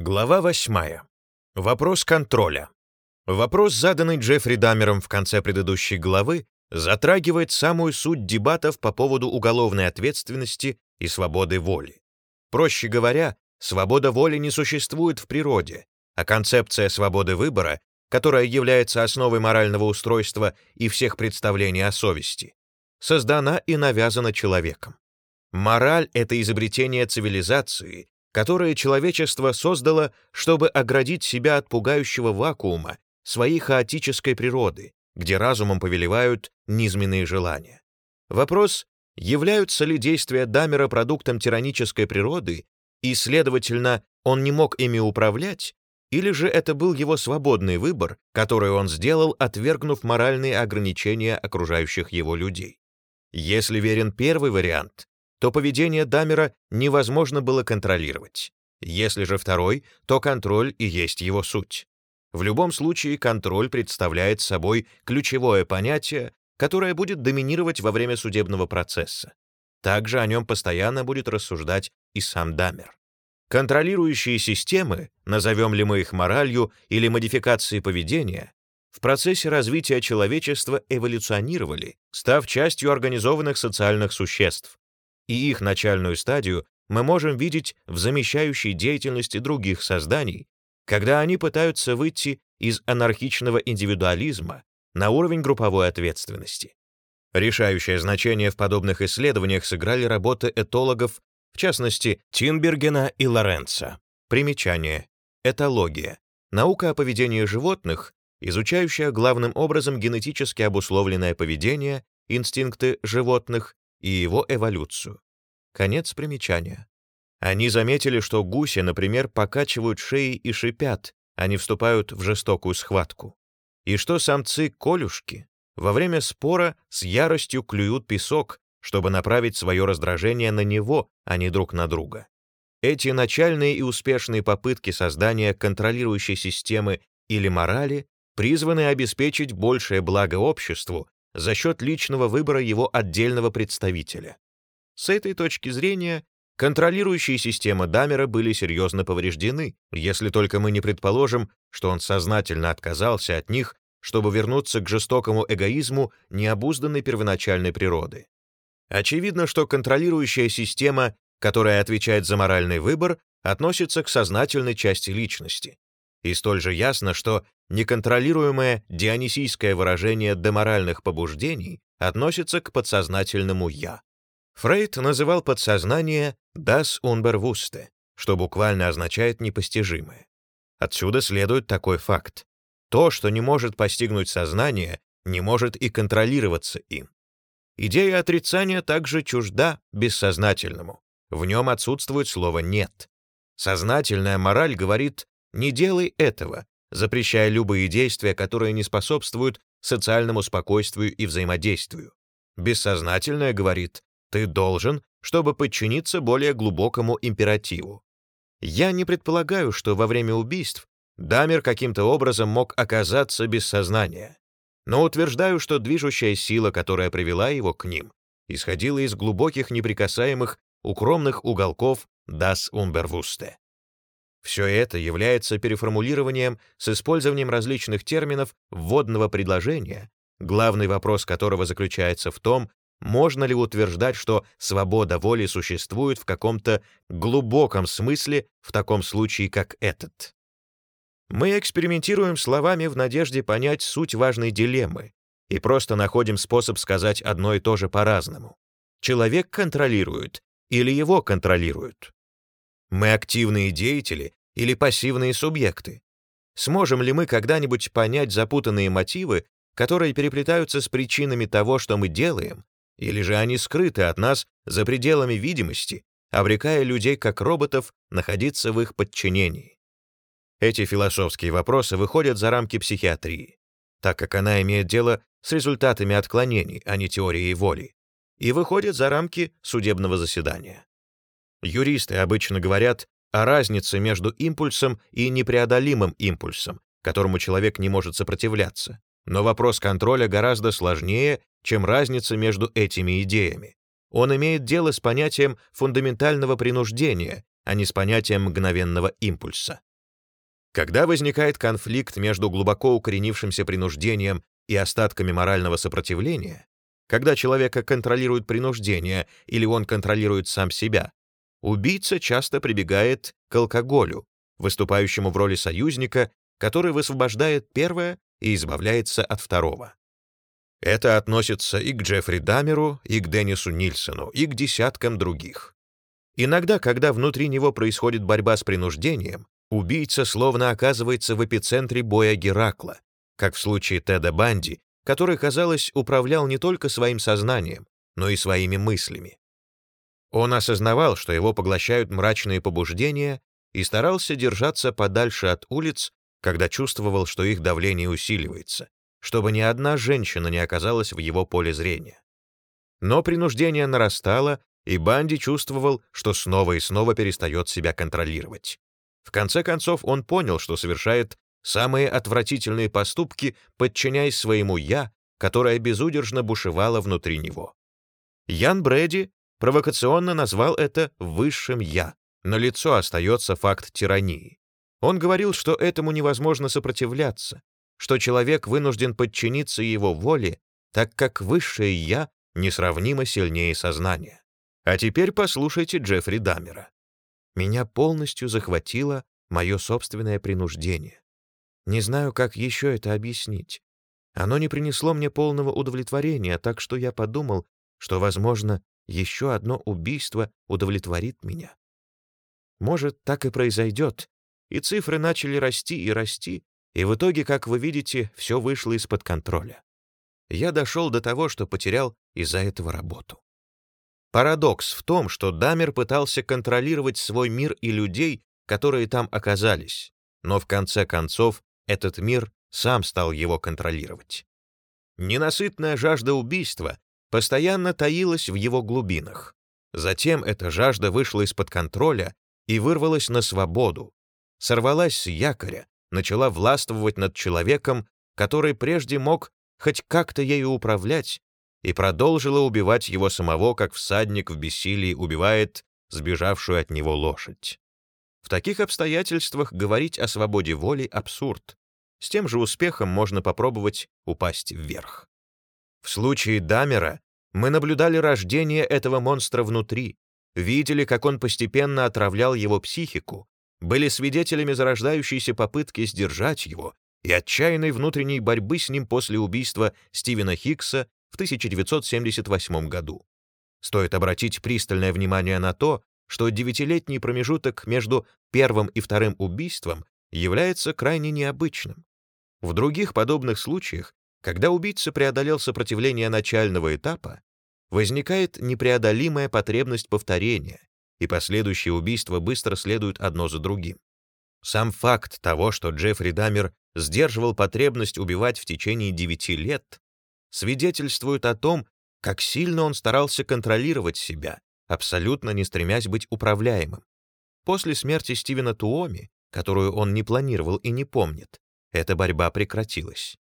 Глава 8. Вопрос контроля. Вопрос, заданный Джеффри Дамером в конце предыдущей главы, затрагивает самую суть дебатов по поводу уголовной ответственности и свободы воли. Проще говоря, свобода воли не существует в природе, а концепция свободы выбора, которая является основой морального устройства и всех представлений о совести, создана и навязана человеком. Мораль — это изобретение цивилизации, которое человечество создало, чтобы оградить себя от пугающего вакуума своей хаотической природы, где разумом повелевают низменные желания. Вопрос, являются ли действия Дамера продуктом тиранической природы, и, следовательно, он не мог ими управлять, или же это был его свободный выбор, который он сделал, отвергнув моральные ограничения окружающих его людей. Если верен первый вариант, то поведение Дамера невозможно было контролировать. Если же второй, то контроль и есть его суть. В любом случае контроль представляет собой ключевое понятие, которое будет доминировать во время судебного процесса. Также о нем постоянно будет рассуждать и сам Дамер. Контролирующие системы, назовем ли мы их моралью или модификацией поведения, в процессе развития человечества эволюционировали, став частью организованных социальных существ, и их начальную стадию мы можем видеть в замещающей деятельности других созданий, когда они пытаются выйти из анархичного индивидуализма на уровень групповой ответственности. Решающее значение в подобных исследованиях сыграли работы этологов, в частности, Тинбергена и Лоренца. Примечание. Этология. Наука о поведении животных, изучающая главным образом генетически обусловленное поведение, инстинкты животных и его эволюцию. Конец примечания. Они заметили, что гуси, например, покачивают шеи и шипят, они вступают в жестокую схватку. И что самцы-колюшки во время спора с яростью клюют песок, чтобы направить свое раздражение на него, а не друг на друга. Эти начальные и успешные попытки создания контролирующей системы или морали призваны обеспечить большее благо обществу за счет личного выбора его отдельного представителя. С этой точки зрения контролирующие системы Дамера были серьезно повреждены, если только мы не предположим, что он сознательно отказался от них, чтобы вернуться к жестокому эгоизму необузданной первоначальной природы. Очевидно, что контролирующая система, которая отвечает за моральный выбор, относится к сознательной части личности. И столь же ясно, что неконтролируемое дионисийское выражение деморальных побуждений относится к подсознательному «я». Фрейд называл подсознание «das Unbewusste», что буквально означает «непостижимое». Отсюда следует такой факт. То, что не может постигнуть сознание, не может и контролироваться им. Идея отрицания также чужда бессознательному. В нем отсутствует слово «нет». Сознательная мораль говорит не делай этого, запрещая любые действия, которые не способствуют социальному спокойствию и взаимодействию. Бессознательное говорит «ты должен», чтобы подчиниться более глубокому императиву. Я не предполагаю, что во время убийств Дамер каким-то образом мог оказаться без сознания, но утверждаю, что движущая сила, которая привела его к ним, исходила из глубоких неприкасаемых укромных уголков Das Umberwusste. Все это является переформулированием с использованием различных терминов вводного предложения, главный вопрос которого заключается в том, можно ли утверждать, что свобода воли существует в каком-то глубоком смысле в таком случае, как этот. Мы экспериментируем словами в надежде понять суть важной дилеммы и просто находим способ сказать одно и то же по-разному. Человек контролирует или его контролируют? Мы активные деятели или пассивные субъекты? Сможем ли мы когда-нибудь понять запутанные мотивы, которые переплетаются с причинами того, что мы делаем, или же они скрыты от нас за пределами видимости, обрекая людей как роботов находиться в их подчинении? Эти философские вопросы выходят за рамки психиатрии, так как она имеет дело с результатами отклонений, а не теорией воли, и выходят за рамки судебного заседания. Юристы обычно говорят о разнице между импульсом и непреодолимым импульсом, которому человек не может сопротивляться. Но вопрос контроля гораздо сложнее, чем разница между этими идеями. Он имеет дело с понятием фундаментального принуждения, а не с понятием мгновенного импульса. Когда возникает конфликт между глубоко укоренившимся принуждением и остатками морального сопротивления, когда человека контролирует принуждение или он контролирует сам себя, убийца часто прибегает к алкоголю, выступающему в роли союзника, который высвобождает первое и избавляется от второго. Это относится и к Джеффри Дамеру, и к Деннису Нильсону, и к десяткам других. Иногда, когда внутри него происходит борьба с принуждением, убийца словно оказывается в эпицентре боя Геракла, как в случае Теда Банди, который, казалось, управлял не только своим сознанием, но и своими мыслями. Он осознавал, что его поглощают мрачные побуждения, и старался держаться подальше от улиц, когда чувствовал, что их давление усиливается, чтобы ни одна женщина не оказалась в его поле зрения. Но принуждение нарастало, и Банди чувствовал, что снова и снова перестает себя контролировать. В конце концов он понял, что совершает самые отвратительные поступки, подчиняясь своему «я», которое безудержно бушевало внутри него. Ян Брэди провокационно назвал это «высшим я», но лицо остается факт тирании. Он говорил, что этому невозможно сопротивляться, что человек вынужден подчиниться его воле, так как высшее «я» несравнимо сильнее сознания. А теперь послушайте Джеффри Даммера. Меня полностью захватило мое собственное принуждение. Не знаю, как еще это объяснить. Оно не принесло мне полного удовлетворения, так что я подумал, что, возможно, еще одно убийство удовлетворит меня. Может, так и произойдет, и цифры начали расти и расти, и в итоге, как вы видите, все вышло из-под контроля. Я дошел до того, что потерял из-за этого работу. Парадокс в том, что Дамер пытался контролировать свой мир и людей, которые там оказались, но в конце концов этот мир сам стал его контролировать. Ненасытная жажда убийства постоянно таилась в его глубинах. Затем эта жажда вышла из-под контроля и вырвалась на свободу, сорвалась с якоря, начала властвовать над человеком, который прежде мог хоть как-то ею управлять, и продолжила убивать его самого, как всадник в бессилии убивает сбежавшую от него лошадь. В таких обстоятельствах говорить о свободе воли абсурд. С тем же успехом можно попробовать упасть вверх. В случае Дамера мы наблюдали рождение этого монстра внутри, видели, как он постепенно отравлял его психику, были свидетелями зарождающейся попытки сдержать его и отчаянной внутренней борьбы с ним после убийства Стивена Хиггса в 1978 году. Стоит обратить пристальное внимание на то, что девятилетний промежуток между первым и вторым убийством является крайне необычным. В других подобных случаях, когда убийца преодолел сопротивление начального этапа, возникает непреодолимая потребность повторения, и последующие убийства быстро следуют одно за другим. Сам факт того, что Джеффри Дамер сдерживал потребность убивать в течение девяти лет, свидетельствует о том, как сильно он старался контролировать себя, абсолютно не стремясь быть управляемым. После смерти Стивена Туоми, которую он не планировал и не помнит, эта борьба прекратилась.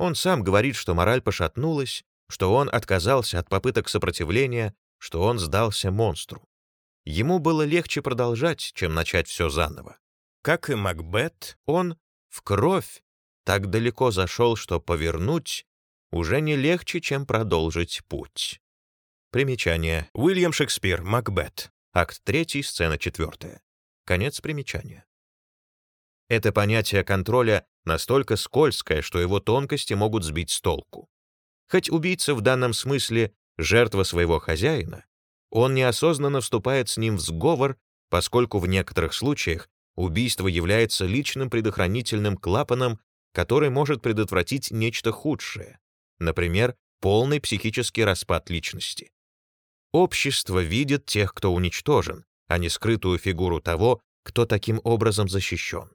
Он сам говорит, что мораль пошатнулась, что он отказался от попыток сопротивления, что он сдался монстру. Ему было легче продолжать, чем начать все заново. Как и Макбет, он в кровь так далеко зашел, что повернуть уже не легче, чем продолжить путь. Примечание. Уильям Шекспир, Макбет. Акт 3, сцена 4. Конец примечания. Это понятие контроля настолько скользкое, что его тонкости могут сбить с толку. Хоть убийца в данном смысле жертва своего хозяина, он неосознанно вступает с ним в сговор, поскольку в некоторых случаях убийство является личным предохранительным клапаном, который может предотвратить нечто худшее, например, полный психический распад личности. Общество видит тех, кто уничтожен, а не скрытую фигуру того, кто таким образом защищен.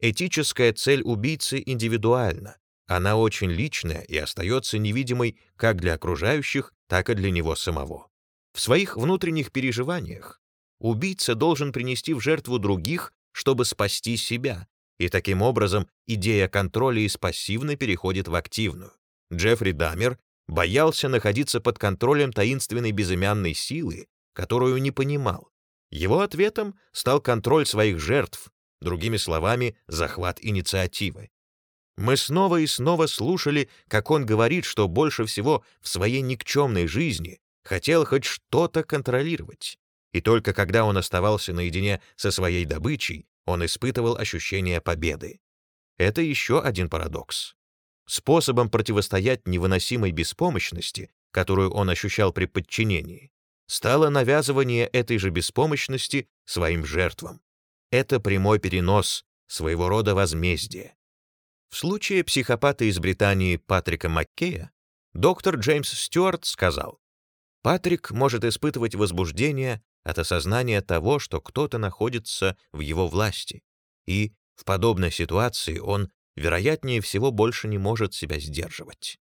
Этическая цель убийцы индивидуальна, она очень личная и остается невидимой как для окружающих, так и для него самого. В своих внутренних переживаниях убийца должен принести в жертву других, чтобы спасти себя, и таким образом идея контроля из пассивной переходит в активную. Джеффри Дамер боялся находиться под контролем таинственной безымянной силы, которую не понимал. Его ответом стал контроль своих жертв, другими словами, захват инициативы. Мы снова и снова слушали, как он говорит, что больше всего в своей никчемной жизни хотел хоть что-то контролировать. И только когда он оставался наедине со своей добычей, он испытывал ощущение победы. Это еще один парадокс. Способом противостоять невыносимой беспомощности, которую он ощущал при подчинении, стало навязывание этой же беспомощности своим жертвам. Это прямой перенос, своего рода возмездие. В случае психопата из Британии Патрика Маккея доктор Джеймс Стюарт сказал, «Патрик может испытывать возбуждение от осознания того, что кто-то находится в его власти, и в подобной ситуации он, вероятнее всего, больше не может себя сдерживать».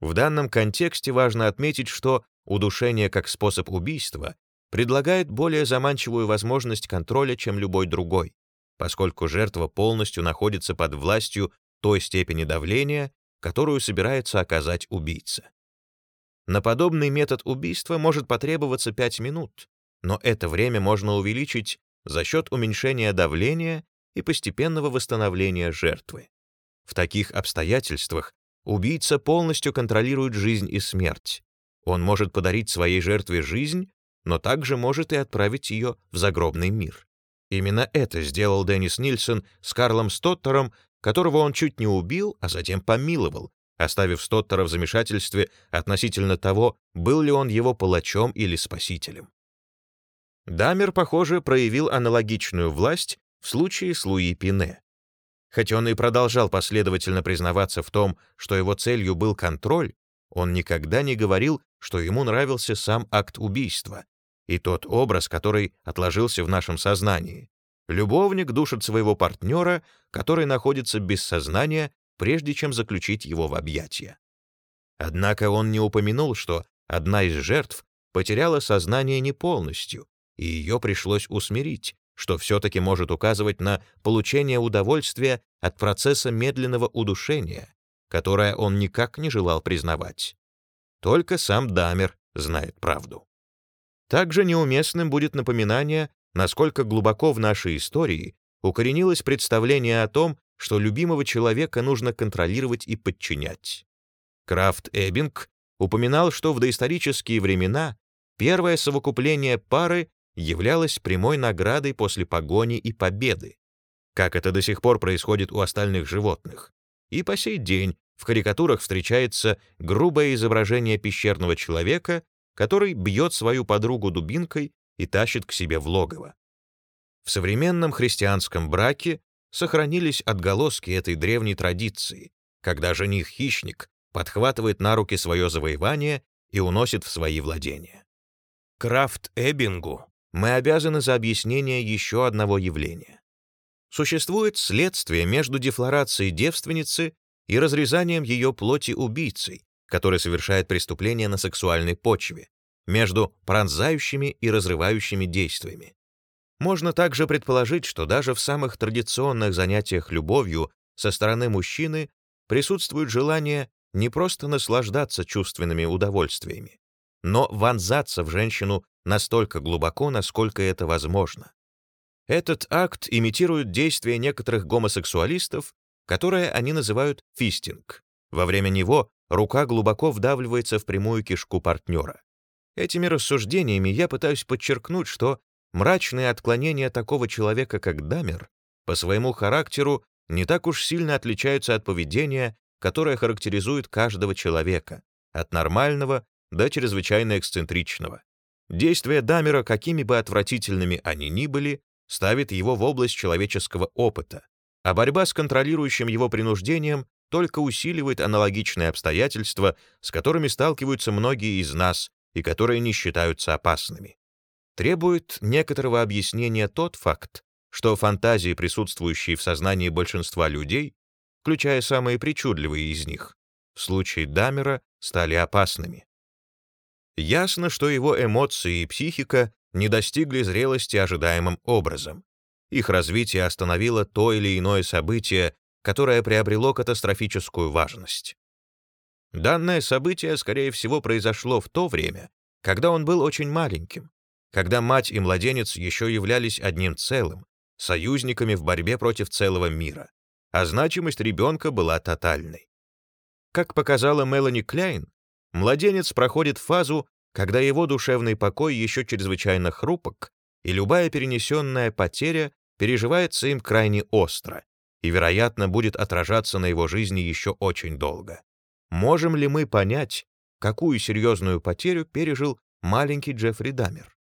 В данном контексте важно отметить, что удушение как способ убийства предлагает более заманчивую возможность контроля, чем любой другой поскольку жертва полностью находится под властью той степени давления, которую собирается оказать убийца. На подобный метод убийства может потребоваться 5 минут, но это время можно увеличить за счет уменьшения давления и постепенного восстановления жертвы. В таких обстоятельствах убийца полностью контролирует жизнь и смерть. Он может подарить своей жертве жизнь, но также может и отправить ее в загробный мир. Именно это сделал Деннис Нильсон с Карлом Стоттером, которого он чуть не убил, а затем помиловал, оставив Стоттера в замешательстве относительно того, был ли он его палачом или спасителем. Дамер, похоже, проявил аналогичную власть в случае с Луи Пине. Хоть он и продолжал последовательно признаваться в том, что его целью был контроль, он никогда не говорил, что ему нравился сам акт убийства, и тот образ, который отложился в нашем сознании. Любовник душит своего партнера, который находится без сознания, прежде чем заключить его в объятия. Однако он не упомянул, что одна из жертв потеряла сознание не полностью, и ее пришлось усмирить, что все-таки может указывать на получение удовольствия от процесса медленного удушения, которое он никак не желал признавать. Только сам Дамер знает правду. Также неуместным будет напоминание, насколько глубоко в нашей истории укоренилось представление о том, что любимого человека нужно контролировать и подчинять. Крафт Эббинг упоминал, что в доисторические времена первое совокупление пары являлось прямой наградой после погони и победы, как это до сих пор происходит у остальных животных. И по сей день в карикатурах встречается грубое изображение пещерного человека, который бьет свою подругу дубинкой и тащит к себе в логово. В современном христианском браке сохранились отголоски этой древней традиции, когда жених-хищник подхватывает на руки свое завоевание и уносит в свои владения. Крафт Эббингу мы обязаны за объяснение еще одного явления. Существует следствие между дефлорацией девственницы и разрезанием ее плоти убийцей, который совершает преступление на сексуальной почве, между пронзающими и разрывающими действиями. Можно также предположить, что даже в самых традиционных занятиях любовью со стороны мужчины присутствует желание не просто наслаждаться чувственными удовольствиями, но вонзаться в женщину настолько глубоко, насколько это возможно. Этот акт имитирует действия некоторых гомосексуалистов, которые они называют фистинг. Во время него рука глубоко вдавливается в прямую кишку партнера. Этими рассуждениями я пытаюсь подчеркнуть, что мрачные отклонения такого человека, как Дамер, по своему характеру не так уж сильно отличаются от поведения, которое характеризует каждого человека, от нормального до чрезвычайно эксцентричного. Действия Дамера, какими бы отвратительными они ни были, ставит его в область человеческого опыта, а борьба с контролирующим его принуждением только усиливает аналогичные обстоятельства, с которыми сталкиваются многие из нас и которые не считаются опасными. Требует некоторого объяснения тот факт, что фантазии, присутствующие в сознании большинства людей, включая самые причудливые из них, в случае Дамера стали опасными. Ясно, что его эмоции и психика не достигли зрелости ожидаемым образом. Их развитие остановило то или иное событие, которое приобрело катастрофическую важность. Данное событие, скорее всего, произошло в то время, когда он был очень маленьким, когда мать и младенец еще являлись одним целым, союзниками в борьбе против целого мира, а значимость ребенка была тотальной. Как показала Мелани Кляйн, младенец проходит фазу, когда его душевный покой еще чрезвычайно хрупок, и любая перенесенная потеря переживается им крайне остро и, вероятно, будет отражаться на его жизни еще очень долго. Можем ли мы понять, какую серьезную потерю пережил маленький Джеффри Дамер?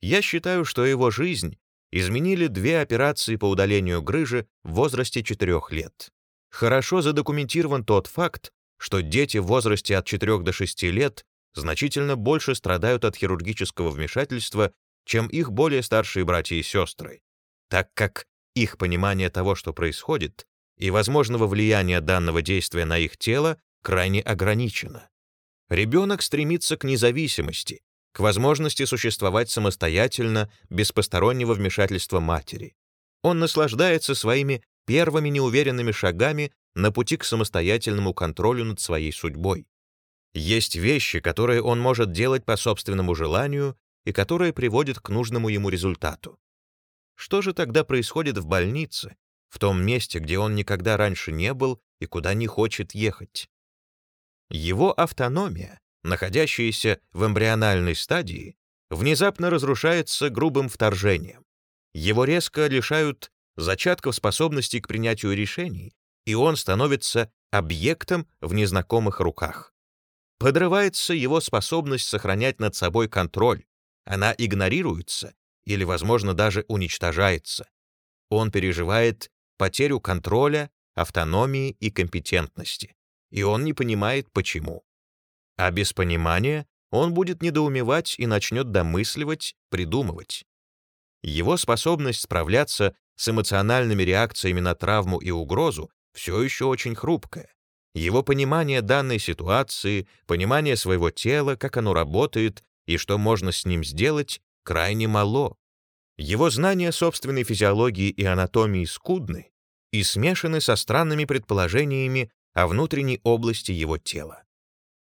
Я считаю, что его жизнь изменили две операции по удалению грыжи в возрасте 4 лет. Хорошо задокументирован тот факт, что дети в возрасте от 4 до 6 лет значительно больше страдают от хирургического вмешательства, чем их более старшие братья и сестры, так как их понимание того, что происходит, и возможного влияния данного действия на их тело крайне ограничено. Ребенок стремится к независимости, к возможности существовать самостоятельно, без постороннего вмешательства матери. Он наслаждается своими первыми неуверенными шагами на пути к самостоятельному контролю над своей судьбой. Есть вещи, которые он может делать по собственному желанию и которые приводят к нужному ему результату. Что же тогда происходит в больнице, в том месте, где он никогда раньше не был и куда не хочет ехать? Его автономия, находящаяся в эмбриональной стадии, внезапно разрушается грубым вторжением. Его резко лишают зачатков способности к принятию решений, и он становится объектом в незнакомых руках. Подрывается его способность сохранять над собой контроль, она игнорируется или, возможно, даже уничтожается. Он переживает потерю контроля, автономии и компетентности, и он не понимает, почему. А без понимания он будет недоумевать и начнет домысливать, придумывать. Его способность справляться с эмоциональными реакциями на травму и угрозу все еще очень хрупкая. Его понимание данной ситуации, понимание своего тела, как оно работает и что можно с ним сделать, крайне мало. Его знания собственной физиологии и анатомии скудны и смешаны со странными предположениями о внутренней области его тела.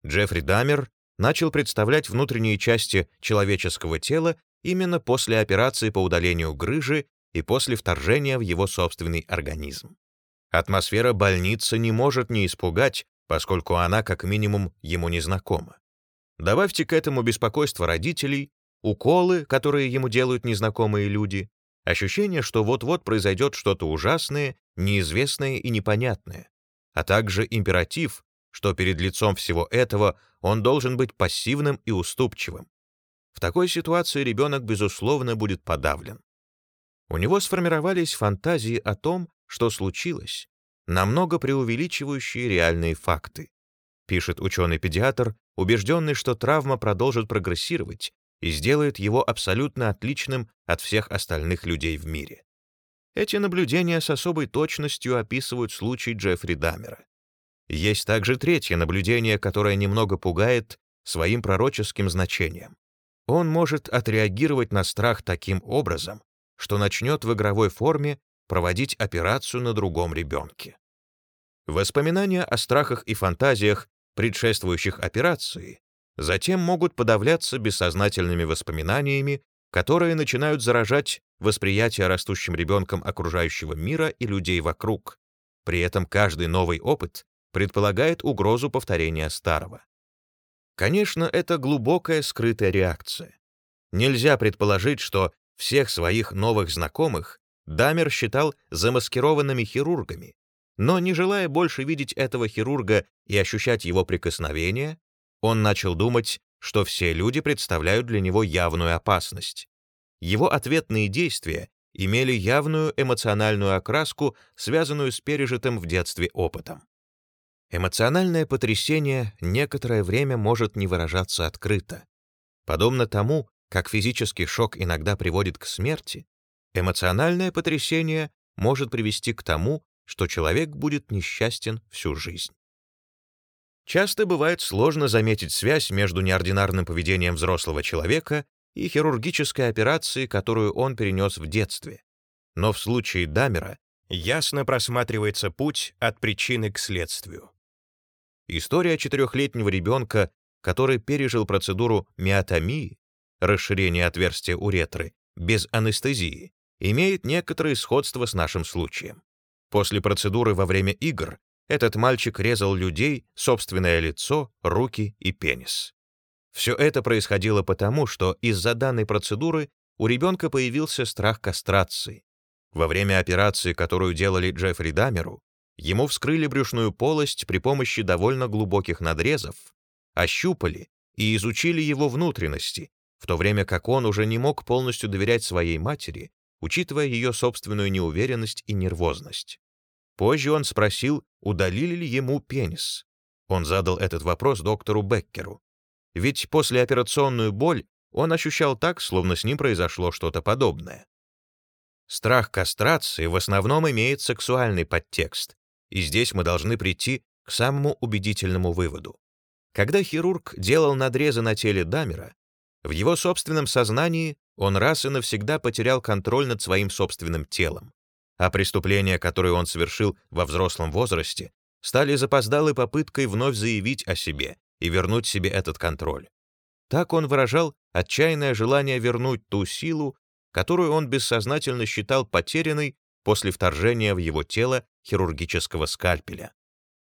Джеффри Дамер начал представлять внутренние части человеческого тела именно после операции по удалению грыжи и после вторжения в его собственный организм. Атмосфера больницы не может не испугать, поскольку она как минимум ему незнакома. Добавьте к этому беспокойство родителей, уколы, которые ему делают незнакомые люди, ощущение, что вот-вот произойдет что-то ужасное, неизвестное и непонятное, а также императив, что перед лицом всего этого он должен быть пассивным и уступчивым. В такой ситуации ребенок, безусловно, будет подавлен. У него сформировались фантазии о том, что случилось, намного преувеличивающие реальные факты. Пишет ученый-педиатр, убежденный, что травма продолжит прогрессировать и сделает его абсолютно отличным от всех остальных людей в мире. Эти наблюдения с особой точностью описывают случай Джеффри Дамера. Есть также третье наблюдение, которое немного пугает своим пророческим значением. Он может отреагировать на страх таким образом, что начнет в игровой форме проводить операцию на другом ребенке. Воспоминания о страхах и фантазиях, предшествующих операции, затем могут подавляться бессознательными воспоминаниями, которые начинают заражать восприятие растущим ребенком окружающего мира и людей вокруг. При этом каждый новый опыт предполагает угрозу повторения старого. Конечно, это глубокая скрытая реакция. Нельзя предположить, что всех своих новых знакомых Дамер считал замаскированными хирургами, но не желая больше видеть этого хирурга и ощущать его прикосновения, он начал думать, что все люди представляют для него явную опасность. Его ответные действия имели явную эмоциональную окраску, связанную с пережитым в детстве опытом. Эмоциональное потрясение некоторое время может не выражаться открыто. Подобно тому, как физический шок иногда приводит к смерти, эмоциональное потрясение может привести к тому, что человек будет несчастен всю жизнь. Часто бывает сложно заметить связь между неординарным поведением взрослого человека и хирургической операцией, которую он перенес в детстве. Но в случае Дамера ясно просматривается путь от причины к следствию. История четырехлетнего ребенка, который пережил процедуру миотомии, расширения отверстия уретры, без анестезии, имеет некоторое сходство с нашим случаем. После процедуры во время игр этот мальчик резал людей, собственное лицо, руки и пенис. Все это происходило потому, что из-за данной процедуры у ребенка появился страх кастрации. Во время операции, которую делали Джеффри Дамеру, ему вскрыли брюшную полость при помощи довольно глубоких надрезов, ощупали и изучили его внутренности, в то время как он уже не мог полностью доверять своей матери, учитывая ее собственную неуверенность и нервозность. Позже он спросил, удалили ли ему пенис. Он задал этот вопрос доктору Беккеру. Ведь послеоперационную боль он ощущал так, словно с ним произошло что-то подобное. Страх кастрации в основном имеет сексуальный подтекст, и здесь мы должны прийти к самому убедительному выводу. Когда хирург делал надрезы на теле Дамера, в его собственном сознании он раз и навсегда потерял контроль над своим собственным телом а преступления, которые он совершил во взрослом возрасте, стали запоздалой попыткой вновь заявить о себе и вернуть себе этот контроль. Так он выражал отчаянное желание вернуть ту силу, которую он бессознательно считал потерянной после вторжения в его тело хирургического скальпеля.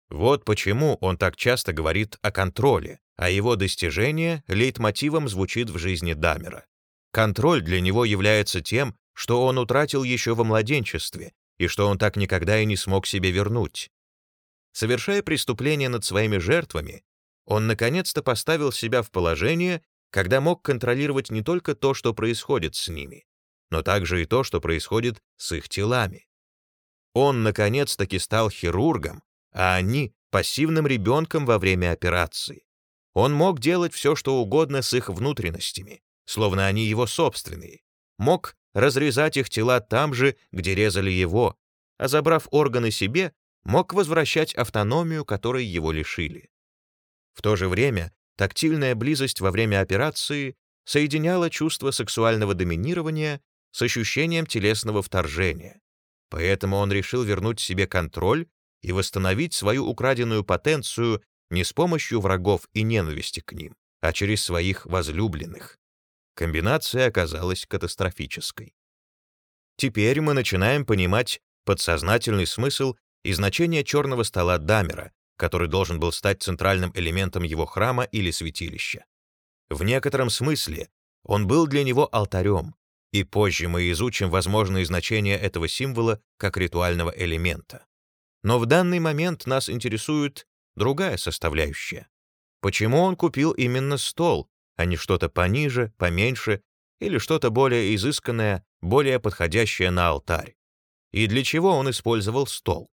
Вот почему он так часто говорит о контроле, а его достижение лейтмотивом звучит в жизни Дамера. Контроль для него является тем, что он утратил еще во младенчестве и что он так никогда и не смог себе вернуть. Совершая преступление над своими жертвами, он наконец-то поставил себя в положение, когда мог контролировать не только то, что происходит с ними, но также и то, что происходит с их телами. Он наконец-таки стал хирургом, а они — пассивным ребенком во время операции. Он мог делать все, что угодно с их внутренностями, словно они его собственные, мог разрезать их тела там же, где резали его, а забрав органы себе, мог возвращать автономию, которой его лишили. В то же время тактильная близость во время операции соединяла чувство сексуального доминирования с ощущением телесного вторжения. Поэтому он решил вернуть себе контроль и восстановить свою украденную потенцию не с помощью врагов и ненависти к ним, а через своих возлюбленных. Комбинация оказалась катастрофической. Теперь мы начинаем понимать подсознательный смысл и значение черного стола Дамера, который должен был стать центральным элементом его храма или святилища. В некотором смысле он был для него алтарем, и позже мы изучим возможные значения этого символа как ритуального элемента. Но в данный момент нас интересует другая составляющая. Почему он купил именно стол, а не что-то пониже, поменьше или что-то более изысканное, более подходящее на алтарь. И для чего он использовал стол?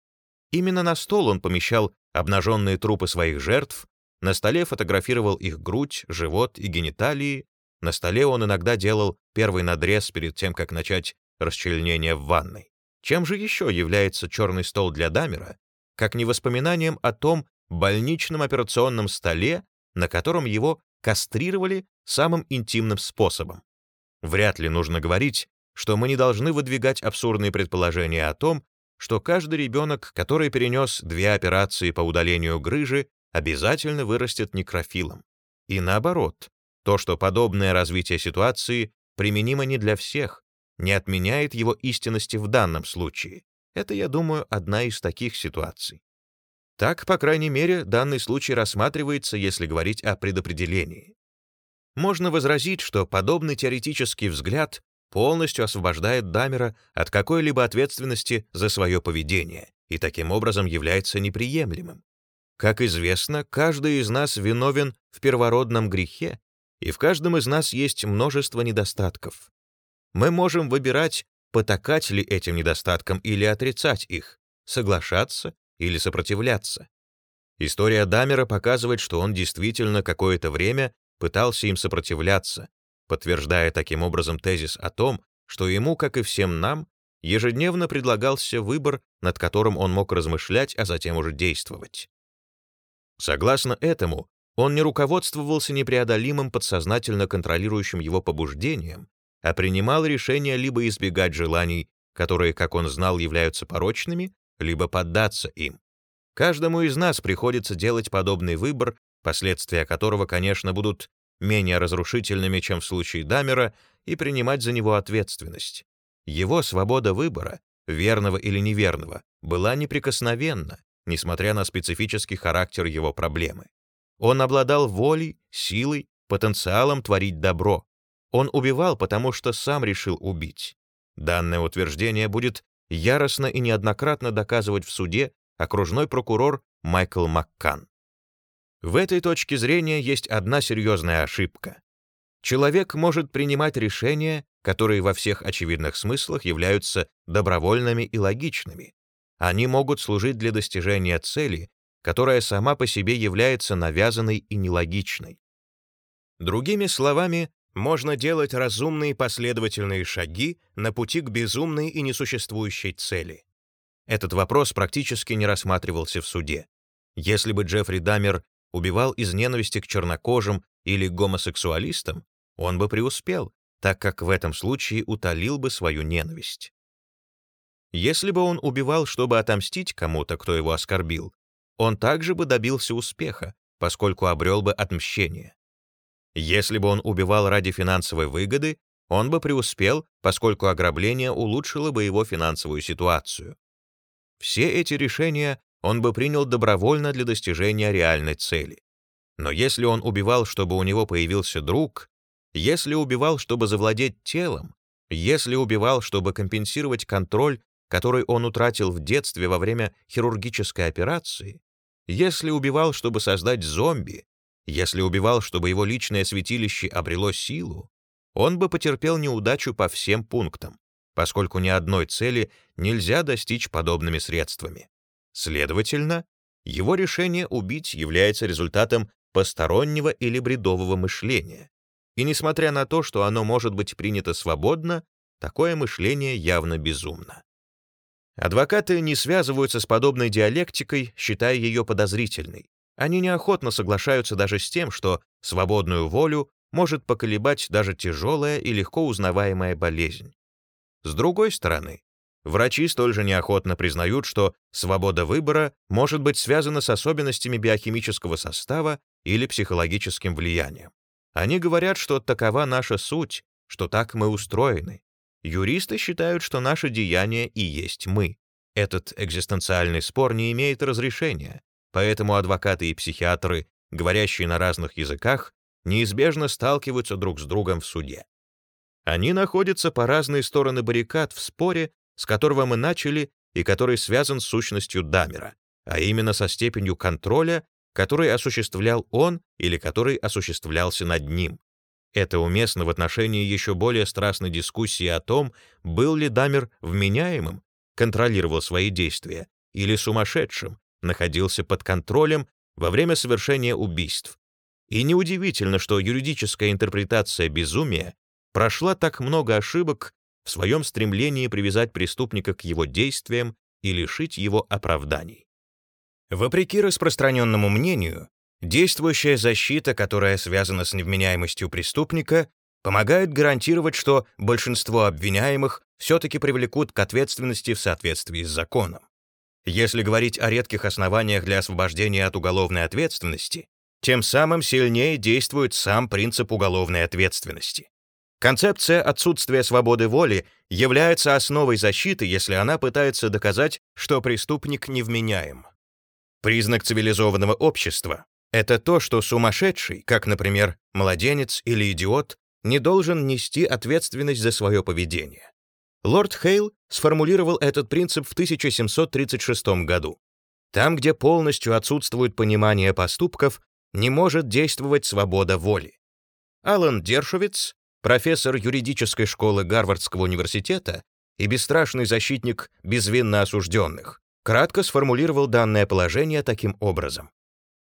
Именно на стол он помещал обнаженные трупы своих жертв, на столе фотографировал их грудь, живот и гениталии, на столе он иногда делал первый надрез перед тем, как начать расчленение в ванной. Чем же еще является черный стол для Дамера, как не воспоминанием о том больничном операционном столе, на котором его кастрировали самым интимным способом. Вряд ли нужно говорить, что мы не должны выдвигать абсурдные предположения о том, что каждый ребенок, который перенес две операции по удалению грыжи, обязательно вырастет некрофилом. И наоборот, то, что подобное развитие ситуации применимо не для всех, не отменяет его истинности в данном случае. Это, я думаю, одна из таких ситуаций. Так, по крайней мере, данный случай рассматривается, если говорить о предопределении. Можно возразить, что подобный теоретический взгляд полностью освобождает Дамера от какой-либо ответственности за свое поведение и таким образом является неприемлемым. Как известно, каждый из нас виновен в первородном грехе, и в каждом из нас есть множество недостатков. Мы можем выбирать, потакать ли этим недостаткам или отрицать их, соглашаться или сопротивляться. История Дамера показывает, что он действительно какое-то время пытался им сопротивляться, подтверждая таким образом тезис о том, что ему, как и всем нам, ежедневно предлагался выбор, над которым он мог размышлять, а затем уже действовать. Согласно этому, он не руководствовался непреодолимым подсознательно контролирующим его побуждением, а принимал решение либо избегать желаний, которые, как он знал, являются порочными, либо поддаться им. Каждому из нас приходится делать подобный выбор, последствия которого, конечно, будут менее разрушительными, чем в случае Дамера, и принимать за него ответственность. его свобода выбора, верного или неверного, была неприкосновенна, несмотря на специфический характер его проблемы. Он обладал волей, силой, потенциалом творить добро. Он убивал, потому что сам решил убить. Данное утверждение будет яростно и неоднократно доказывать в суде окружной прокурор Майкл Маккан. В этой точке зрения есть одна серьезная ошибка. Человек может принимать решения, которые во всех очевидных смыслах являются добровольными и логичными. Они могут служить для достижения цели, которая сама по себе является навязанной и нелогичной. Другими словами, можно делать разумные последовательные шаги на пути к безумной и несуществующей цели. Этот вопрос практически не рассматривался в суде. Если бы Джеффри Дамер убивал из ненависти к чернокожим или гомосексуалистам, он бы преуспел, так как в этом случае утолил бы свою ненависть. Если бы он убивал, чтобы отомстить кому-то, кто его оскорбил, он также бы добился успеха, поскольку обрел бы отмщение. Если бы он убивал ради финансовой выгоды, он бы преуспел, поскольку ограбление улучшило бы его финансовую ситуацию. Все эти решения он бы принял добровольно для достижения реальной цели. Но если он убивал, чтобы у него появился друг, если убивал, чтобы завладеть телом, если убивал, чтобы компенсировать контроль, который он утратил в детстве во время хирургической операции, если убивал, чтобы создать зомби, если убивал, чтобы его личное святилище обрело силу, он бы потерпел неудачу по всем пунктам, поскольку ни одной цели нельзя достичь подобными средствами. Следовательно, его решение убить является результатом постороннего или бредового мышления. И несмотря на то, что оно может быть принято свободно, такое мышление явно безумно. Адвокаты не связываются с подобной диалектикой, считая ее подозрительной, они неохотно соглашаются даже с тем, что свободную волю может поколебать даже тяжелая и легко узнаваемая болезнь. С другой стороны, врачи столь же неохотно признают, что свобода выбора может быть связана с особенностями биохимического состава или психологическим влиянием. Они говорят, что такова наша суть, что так мы устроены. Юристы считают, что наше деяние и есть мы. Этот экзистенциальный спор не имеет разрешения, Поэтому адвокаты и психиатры, говорящие на разных языках, неизбежно сталкиваются друг с другом в суде. Они находятся по разные стороны баррикад в споре, с которого мы начали и который связан с сущностью Дамера, а именно со степенью контроля, который осуществлял он или который осуществлялся над ним. Это уместно в отношении еще более страстной дискуссии о том, был ли Дамер вменяемым, контролировал свои действия, или сумасшедшим, находился под контролем во время совершения убийств. И неудивительно, что юридическая интерпретация безумия прошла так много ошибок в своем стремлении привязать преступника к его действиям и лишить его оправданий. Вопреки распространенному мнению, действующая защита, которая связана с невменяемостью преступника, помогает гарантировать, что большинство обвиняемых все-таки привлекут к ответственности в соответствии с законом. Если говорить о редких основаниях для освобождения от уголовной ответственности, тем самым сильнее действует сам принцип уголовной ответственности. Концепция отсутствия свободы воли является основой защиты, если она пытается доказать, что преступник невменяем. Признак цивилизованного общества — это то, что сумасшедший, как, например, младенец или идиот, не должен нести ответственность за свое поведение. Лорд Хейл сформулировал этот принцип в 1736 году. Там, где полностью отсутствует понимание поступков, не может действовать свобода воли. Алан Дершовиц, профессор юридической школы Гарвардского университета и бесстрашный защитник безвинно осужденных, кратко сформулировал данное положение таким образом.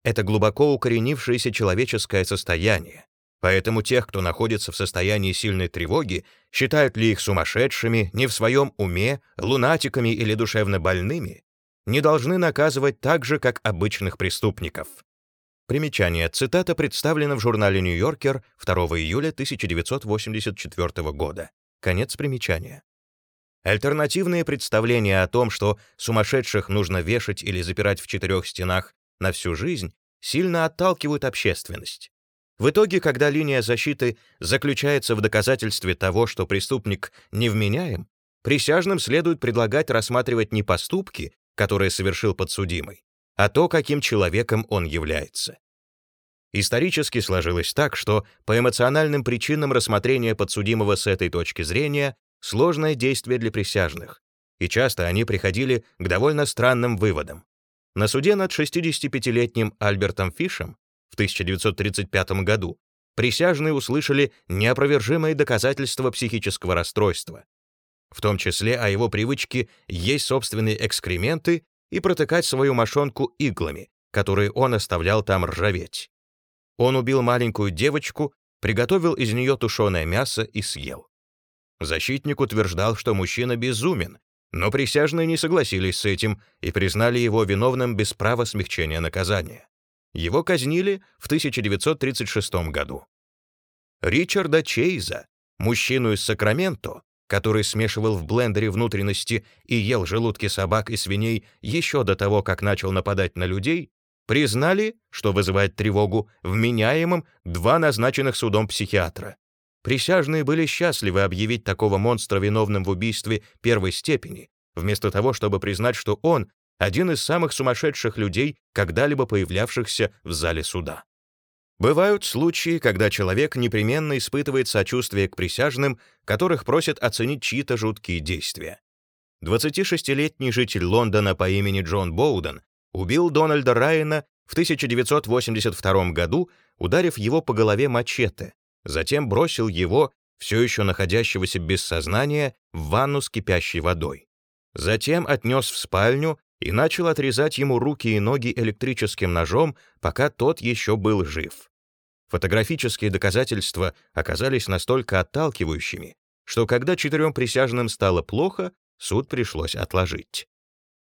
Это глубоко укоренившееся человеческое состояние, Поэтому тех, кто находится в состоянии сильной тревоги, считают ли их сумасшедшими, не в своем уме, лунатиками или душевно больными, не должны наказывать так же, как обычных преступников. Примечание. Цитата представлена в журнале «Нью-Йоркер» 2 июля 1984 года. Конец примечания. Альтернативные представления о том, что сумасшедших нужно вешать или запирать в четырех стенах на всю жизнь, сильно отталкивают общественность. В итоге, когда линия защиты заключается в доказательстве того, что преступник невменяем, присяжным следует предлагать рассматривать не поступки, которые совершил подсудимый, а то, каким человеком он является. Исторически сложилось так, что по эмоциональным причинам рассмотрение подсудимого с этой точки зрения сложное действие для присяжных, и часто они приходили к довольно странным выводам. На суде над 65-летним Альбертом Фишем в 1935 году присяжные услышали неопровержимые доказательства психического расстройства, в том числе о его привычке есть собственные экскременты и протыкать свою мошонку иглами, которые он оставлял там ржаветь. Он убил маленькую девочку, приготовил из нее тушеное мясо и съел. Защитник утверждал, что мужчина безумен, но присяжные не согласились с этим и признали его виновным без права смягчения наказания. Его казнили в 1936 году. Ричарда Чейза, мужчину из Сакраменто, который смешивал в блендере внутренности и ел желудки собак и свиней еще до того, как начал нападать на людей, признали, что вызывает тревогу, вменяемым два назначенных судом психиатра. Присяжные были счастливы объявить такого монстра виновным в убийстве первой степени, вместо того, чтобы признать, что он — один из самых сумасшедших людей, когда-либо появлявшихся в зале суда. Бывают случаи, когда человек непременно испытывает сочувствие к присяжным, которых просят оценить чьи-то жуткие действия. 26-летний житель Лондона по имени Джон Боуден убил Дональда Райана в 1982 году, ударив его по голове мачете, затем бросил его, все еще находящегося без сознания, в ванну с кипящей водой. Затем отнес в спальню и начал отрезать ему руки и ноги электрическим ножом, пока тот еще был жив. Фотографические доказательства оказались настолько отталкивающими, что когда четырем присяжным стало плохо, суд пришлось отложить.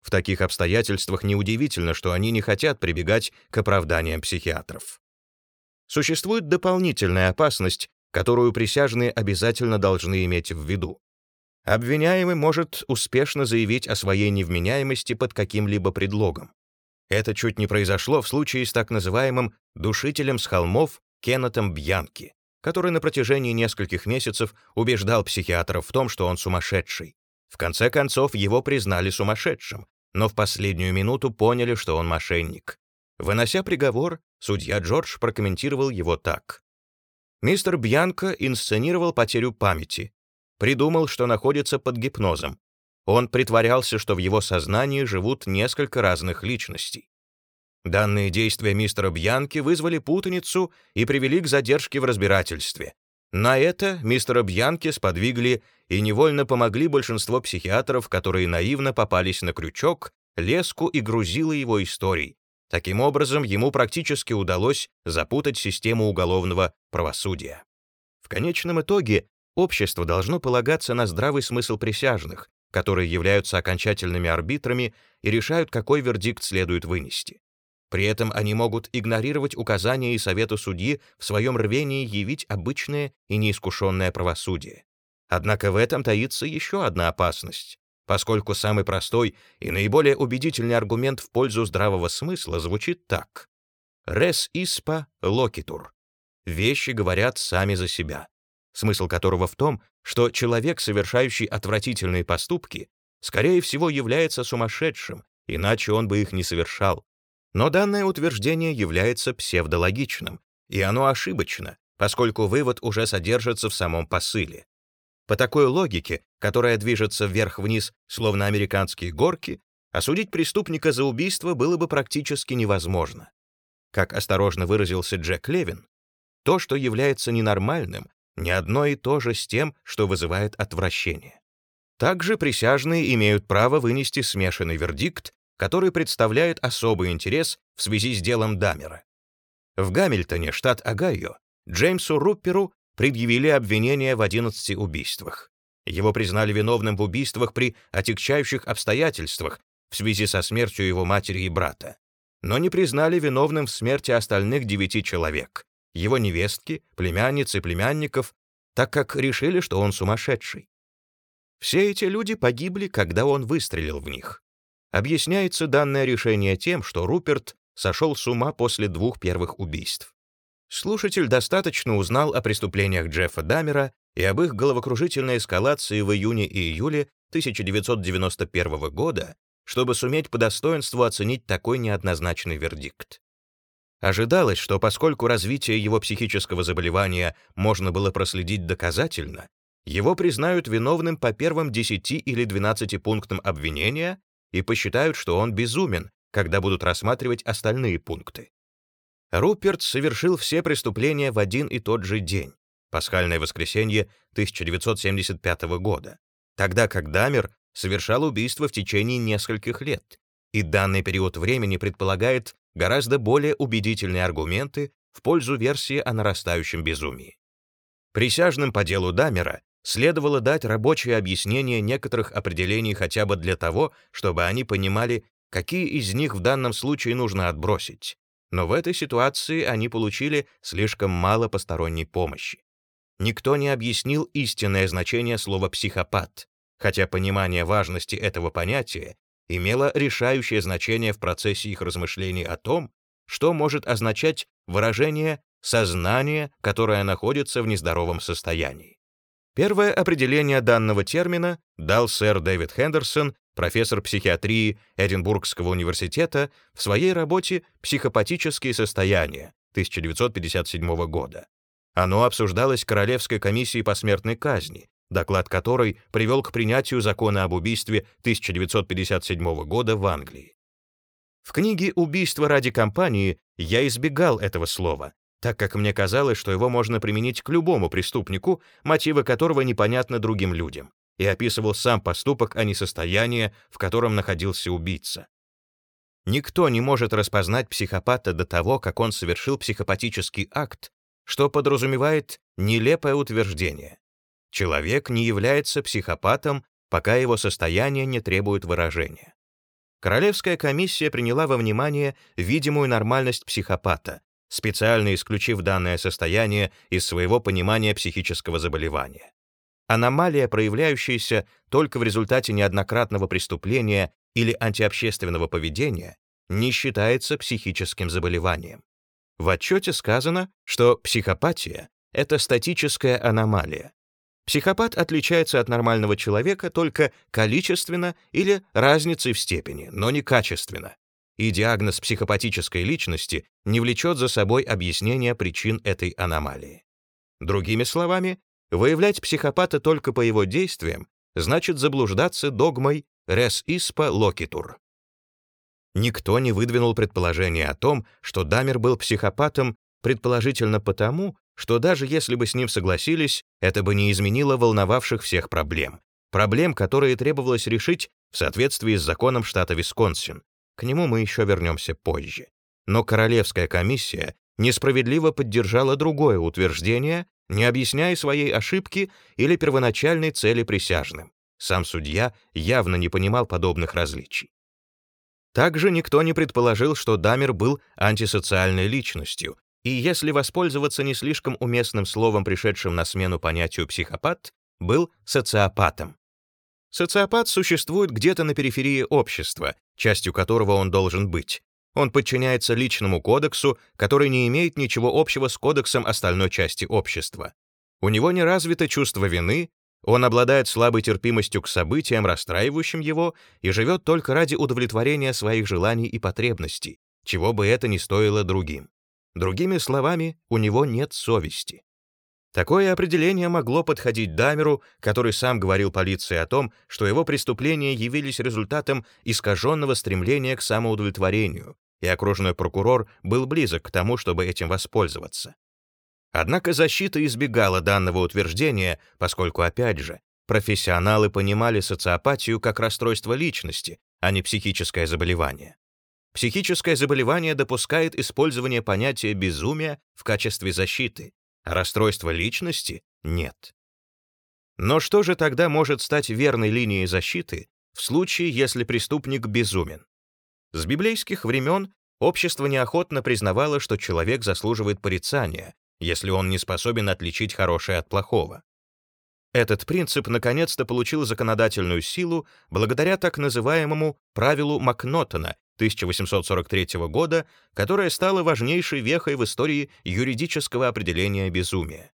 В таких обстоятельствах неудивительно, что они не хотят прибегать к оправданиям психиатров. Существует дополнительная опасность, которую присяжные обязательно должны иметь в виду. Обвиняемый может успешно заявить о своей невменяемости под каким-либо предлогом. Это чуть не произошло в случае с так называемым «душителем с холмов» Кеннетом Бьянки, который на протяжении нескольких месяцев убеждал психиатров в том, что он сумасшедший. В конце концов, его признали сумасшедшим, но в последнюю минуту поняли, что он мошенник. Вынося приговор, судья Джордж прокомментировал его так. Мистер Бьянко инсценировал потерю памяти, придумал, что находится под гипнозом. Он притворялся, что в его сознании живут несколько разных личностей. Данные действия мистера Бьянки вызвали путаницу и привели к задержке в разбирательстве. На это мистера Бьянки сподвигли и невольно помогли большинство психиатров, которые наивно попались на крючок, леску и грузило его историей. Таким образом, ему практически удалось запутать систему уголовного правосудия. В конечном итоге общество должно полагаться на здравый смысл присяжных, которые являются окончательными арбитрами и решают, какой вердикт следует вынести. При этом они могут игнорировать указания и советы судьи в своем рвении явить обычное и неискушенное правосудие. Однако в этом таится еще одна опасность, поскольку самый простой и наиболее убедительный аргумент в пользу здравого смысла звучит так. «Res ispa loquitur» — «вещи говорят сами за себя», смысл которого в том, что человек, совершающий отвратительные поступки, скорее всего является сумасшедшим, иначе он бы их не совершал. Но данное утверждение является псевдологичным, и оно ошибочно, поскольку вывод уже содержится в самом посыле. По такой логике, которая движется вверх-вниз, словно американские горки, осудить преступника за убийство было бы практически невозможно. Как осторожно выразился Джек Левин, то, что является ненормальным, не одно и то же с тем, что вызывает отвращение. Также присяжные имеют право вынести смешанный вердикт который представляет особый интерес в связи с делом Дамера. В Гамильтоне, штат Огайо, Джеймсу Рупперу предъявили обвинение в 11 убийствах. Его признали виновным в убийствах при отягчающих обстоятельствах в связи со смертью его матери и брата, но не признали виновным в смерти остальных девяти человек, его невестки, племянниц и племянников, так как решили, что он сумасшедший. Все эти люди погибли, когда он выстрелил в них. Объясняется данное решение тем, что Руперт сошел с ума после двух первых убийств. Слушатель достаточно узнал о преступлениях Джеффа Дамера и об их головокружительной эскалации в июне и июле 1991 года, чтобы суметь по достоинству оценить такой неоднозначный вердикт. Ожидалось, что поскольку развитие его психического заболевания можно было проследить доказательно, его признают виновным по первым 10 или 12 пунктам обвинения и посчитают, что он безумен, когда будут рассматривать остальные пункты. Руперт совершил все преступления в один и тот же день, пасхальное воскресенье 1975 года, тогда как Дамер совершал убийство в течение нескольких лет, и данный период времени предполагает гораздо более убедительные аргументы в пользу версии о нарастающем безумии. Присяжным по делу Дамера следовало дать рабочее объяснение некоторых определений хотя бы для того, чтобы они понимали, какие из них в данном случае нужно отбросить. Но в этой ситуации они получили слишком мало посторонней помощи. Никто не объяснил истинное значение слова «психопат», хотя понимание важности этого понятия имело решающее значение в процессе их размышлений о том, что может означать выражение «сознание, которое находится в нездоровом состоянии». Первое определение данного термина дал сэр Дэвид Хендерсон, профессор психиатрии Эдинбургского университета, в своей работе «Психопатические состояния» 1957 года. Оно обсуждалось Королевской комиссией по смертной казни, доклад которой привел к принятию закона об убийстве 1957 года в Англии. В книге «Убийство ради компании» я избегал этого слова, так как мне казалось, что его можно применить к любому преступнику, мотивы которого непонятны другим людям, и описывал сам поступок, а не состояние, в котором находился убийца. Никто не может распознать психопата до того, как он совершил психопатический акт, что подразумевает нелепое утверждение. Человек не является психопатом, пока его состояние не требует выражения. Королевская комиссия приняла во внимание видимую нормальность психопата, специально исключив данное состояние из своего понимания психического заболевания. Аномалия, проявляющаяся только в результате неоднократного преступления или антиобщественного поведения, не считается психическим заболеванием. В отчете сказано, что психопатия — это статическая аномалия, Психопат отличается от нормального человека только количественно или разницей в степени, но не качественно. И диагноз психопатической личности не влечет за собой объяснения причин этой аномалии. Другими словами, выявлять психопата только по его действиям значит заблуждаться догмой «res ispa loquitur». Никто не выдвинул предположение о том, что Дамер был психопатом предположительно потому, что даже если бы с ним согласились, это бы не изменило волновавших всех проблем. Проблем, которые требовалось решить в соответствии с законом штата Висконсин. К нему мы еще вернемся позже. Но Королевская комиссия несправедливо поддержала другое утверждение, не объясняя своей ошибки или первоначальной цели присяжным. Сам судья явно не понимал подобных различий. Также никто не предположил, что Дамер был антисоциальной личностью, и если воспользоваться не слишком уместным словом, пришедшим на смену понятию «психопат», был социопатом. Социопат существует где-то на периферии общества, частью которого он должен быть. Он подчиняется личному кодексу, который не имеет ничего общего с кодексом остальной части общества. У него не развито чувство вины, он обладает слабой терпимостью к событиям, расстраивающим его, и живет только ради удовлетворения своих желаний и потребностей, чего бы это ни стоило другим. Другими словами, у него нет совести. Такое определение могло подходить Дамеру, который сам говорил полиции о том, что его преступления явились результатом искаженного стремления к самоудовлетворению, и окружной прокурор был близок к тому, чтобы этим воспользоваться. Однако защита избегала данного утверждения, поскольку, опять же, профессионалы понимали социопатию как расстройство личности, а не психическое заболевание. Психическое заболевание допускает использование понятия безумия в качестве защиты, а расстройство личности — нет. Но что же тогда может стать верной линией защиты в случае, если преступник безумен? С библейских времен общество неохотно признавало, что человек заслуживает порицания, если он не способен отличить хорошее от плохого. Этот принцип наконец-то получил законодательную силу благодаря так называемому правилу Макнотона 1843 года, которое стало важнейшей вехой в истории юридического определения безумия.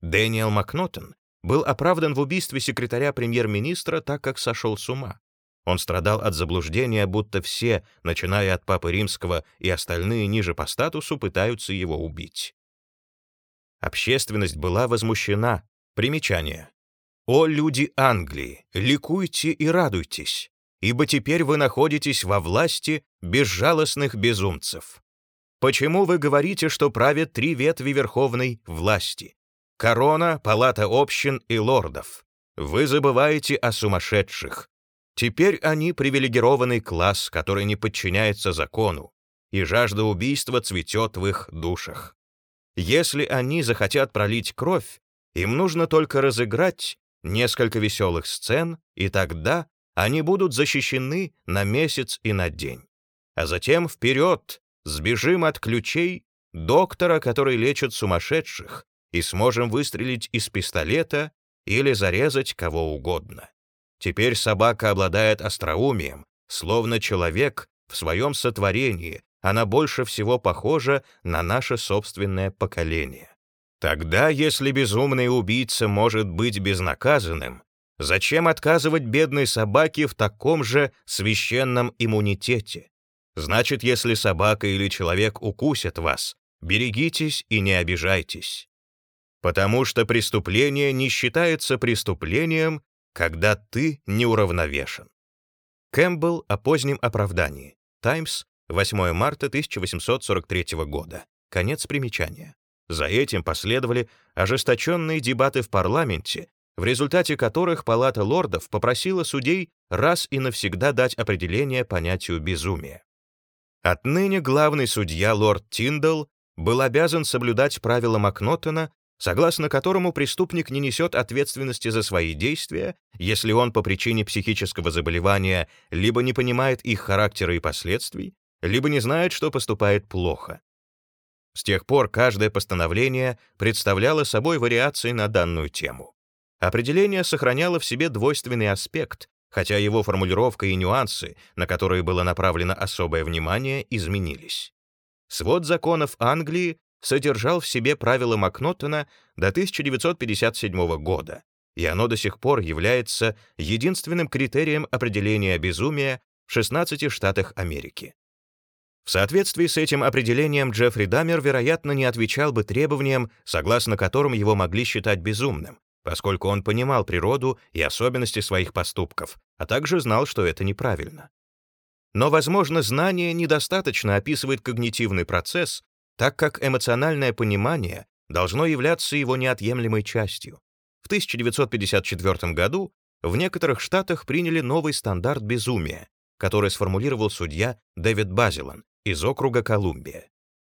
Дэниел Макнотон был оправдан в убийстве секретаря премьер-министра, так как сошел с ума. Он страдал от заблуждения, будто все, начиная от Папы Римского и остальные ниже по статусу, пытаются его убить. Общественность была возмущена. Примечание. «О, люди Англии, ликуйте и радуйтесь, ибо теперь вы находитесь во власти безжалостных безумцев. Почему вы говорите, что правят три ветви верховной власти? Корона, палата общин и лордов. Вы забываете о сумасшедших. Теперь они привилегированный класс, который не подчиняется закону, и жажда убийства цветет в их душах. Если они захотят пролить кровь, им нужно только разыграть несколько веселых сцен, и тогда они будут защищены на месяц и на день. А затем вперед, сбежим от ключей доктора, который лечит сумасшедших, и сможем выстрелить из пистолета или зарезать кого угодно. Теперь собака обладает остроумием, словно человек в своем сотворении, она больше всего похожа на наше собственное поколение. Тогда, если безумный убийца может быть безнаказанным, зачем отказывать бедной собаке в таком же священном иммунитете? Значит, если собака или человек укусят вас, берегитесь и не обижайтесь. Потому что преступление не считается преступлением, когда ты неуравновешен. Кэмпбелл о позднем оправдании. Таймс, 8 марта 1843 года. Конец примечания. За этим последовали ожесточенные дебаты в парламенте, в результате которых Палата лордов попросила судей раз и навсегда дать определение понятию безумия. Отныне главный судья лорд Тиндал был обязан соблюдать правила Макнотона, согласно которому преступник не несет ответственности за свои действия, если он по причине психического заболевания либо не понимает их характера и последствий, либо не знает, что поступает плохо. С тех пор каждое постановление представляло собой вариации на данную тему. Определение сохраняло в себе двойственный аспект, хотя его формулировка и нюансы, на которые было направлено особое внимание, изменились. Свод законов Англии содержал в себе правила Макнотона до 1957 года, и оно до сих пор является единственным критерием определения безумия в 16 штатах Америки. В соответствии с этим определением Джеффри Даммер, вероятно, не отвечал бы требованиям, согласно которым его могли считать безумным, поскольку он понимал природу и особенности своих поступков, а также знал, что это неправильно. Но, возможно, знание недостаточно описывает когнитивный процесс, так как эмоциональное понимание должно являться его неотъемлемой частью. В 1954 году в некоторых штатах приняли новый стандарт безумия, который сформулировал судья Дэвид Базилан из округа Колумбия.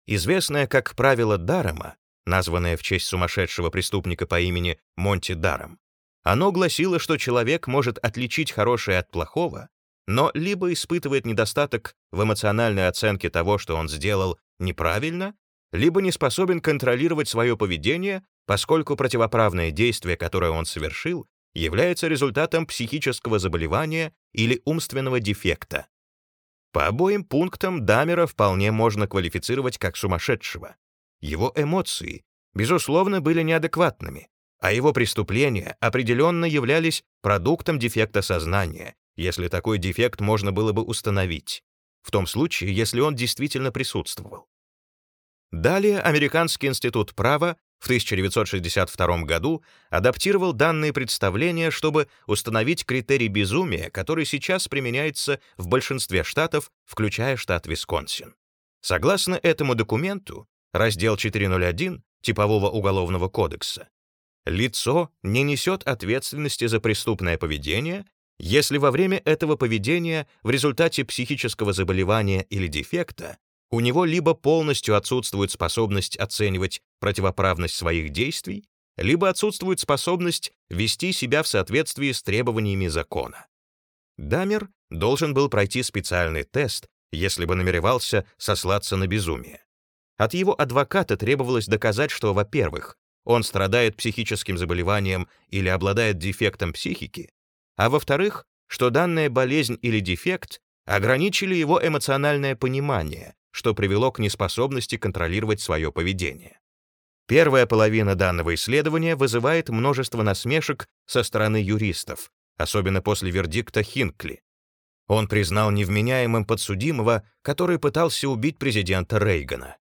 Известное как правило Дарема, названное в честь сумасшедшего преступника по имени Монти Даром, оно гласило, что человек может отличить хорошее от плохого, но либо испытывает недостаток в эмоциональной оценке того, что он сделал неправильно, либо не способен контролировать свое поведение, поскольку противоправное действие, которое он совершил, является результатом психического заболевания или умственного дефекта, по обоим пунктам Дамера вполне можно квалифицировать как сумасшедшего. Его эмоции, безусловно, были неадекватными, а его преступления определенно являлись продуктом дефекта сознания, если такой дефект можно было бы установить, в том случае, если он действительно присутствовал. Далее Американский институт права в 1962 году адаптировал данные представления, чтобы установить критерий безумия, который сейчас применяется в большинстве штатов, включая штат Висконсин. Согласно этому документу, раздел 401 Типового уголовного кодекса, лицо не несет ответственности за преступное поведение, если во время этого поведения в результате психического заболевания или дефекта у него либо полностью отсутствует способность оценивать противоправность своих действий, либо отсутствует способность вести себя в соответствии с требованиями закона. Дамер должен был пройти специальный тест, если бы намеревался сослаться на безумие. От его адвоката требовалось доказать, что, во-первых, он страдает психическим заболеванием или обладает дефектом психики, а во-вторых, что данная болезнь или дефект ограничили его эмоциональное понимание, что привело к неспособности контролировать свое поведение. Первая половина данного исследования вызывает множество насмешек со стороны юристов, особенно после вердикта Хинкли. Он признал невменяемым подсудимого, который пытался убить президента Рейгана.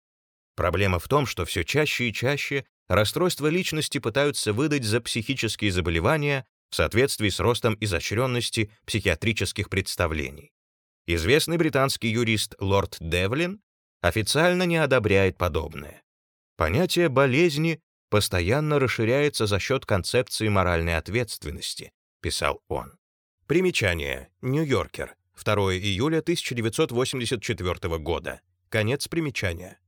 Проблема в том, что все чаще и чаще расстройства личности пытаются выдать за психические заболевания в соответствии с ростом изощренности психиатрических представлений. Известный британский юрист лорд Девлин официально не одобряет подобное. Понятие болезни постоянно расширяется за счет концепции моральной ответственности, писал он. Примечание. Нью-Йоркер. 2 июля 1984 года. Конец примечания.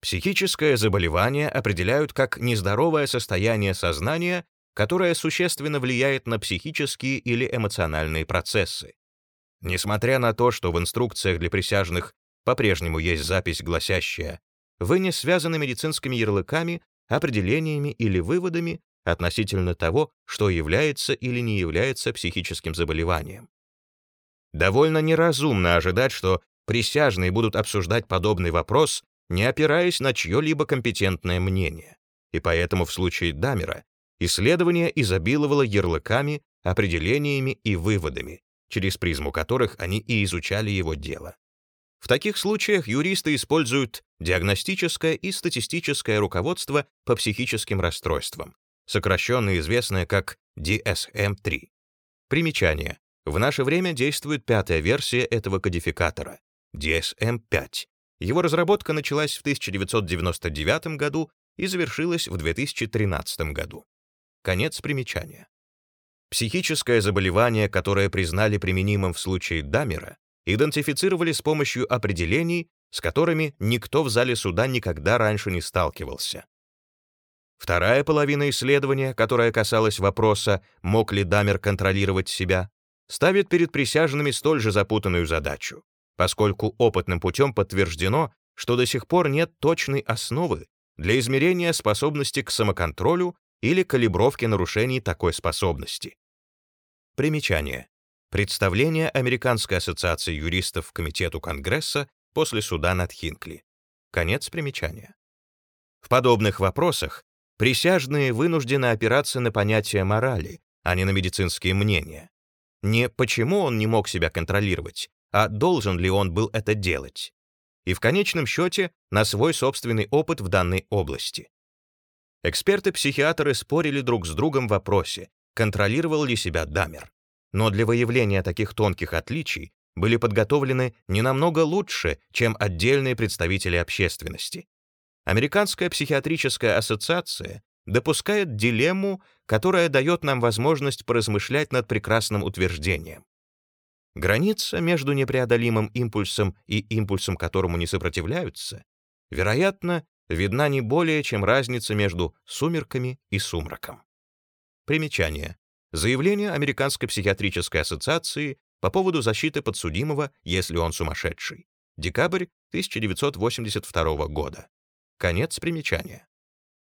Психическое заболевание определяют как нездоровое состояние сознания, которое существенно влияет на психические или эмоциональные процессы. Несмотря на то, что в инструкциях для присяжных по-прежнему есть запись, гласящая «Вы не связаны медицинскими ярлыками, определениями или выводами, относительно того, что является или не является психическим заболеванием. Довольно неразумно ожидать, что присяжные будут обсуждать подобный вопрос, не опираясь на чье-либо компетентное мнение. И поэтому в случае Дамера исследование изобиловало ярлыками, определениями и выводами, через призму которых они и изучали его дело. В таких случаях юристы используют диагностическое и статистическое руководство по психическим расстройствам, сокращенно известное как DSM-3. Примечание. В наше время действует пятая версия этого кодификатора — DSM-5. Его разработка началась в 1999 году и завершилась в 2013 году. Конец примечания. Психическое заболевание, которое признали применимым в случае Дамера, идентифицировали с помощью определений, с которыми никто в зале суда никогда раньше не сталкивался. Вторая половина исследования, которая касалась вопроса, мог ли Дамер контролировать себя, ставит перед присяжными столь же запутанную задачу, поскольку опытным путем подтверждено, что до сих пор нет точной основы для измерения способности к самоконтролю или калибровки нарушений такой способности. Примечание. Представление Американской ассоциации юристов Комитету Конгресса после суда над Хинкли. Конец примечания. В подобных вопросах Присяжные вынуждены опираться на понятие морали, а не на медицинские мнения. Не почему он не мог себя контролировать, а должен ли он был это делать. И в конечном счете на свой собственный опыт в данной области. Эксперты-психиатры спорили друг с другом в вопросе, контролировал ли себя Дамер. Но для выявления таких тонких отличий были подготовлены не намного лучше, чем отдельные представители общественности. Американская психиатрическая ассоциация допускает дилемму, которая дает нам возможность поразмышлять над прекрасным утверждением. Граница между непреодолимым импульсом и импульсом, которому не сопротивляются, вероятно, видна не более, чем разница между сумерками и сумраком. Примечание. Заявление Американской психиатрической ассоциации по поводу защиты подсудимого, если он сумасшедший. Декабрь 1982 года. Конец примечания.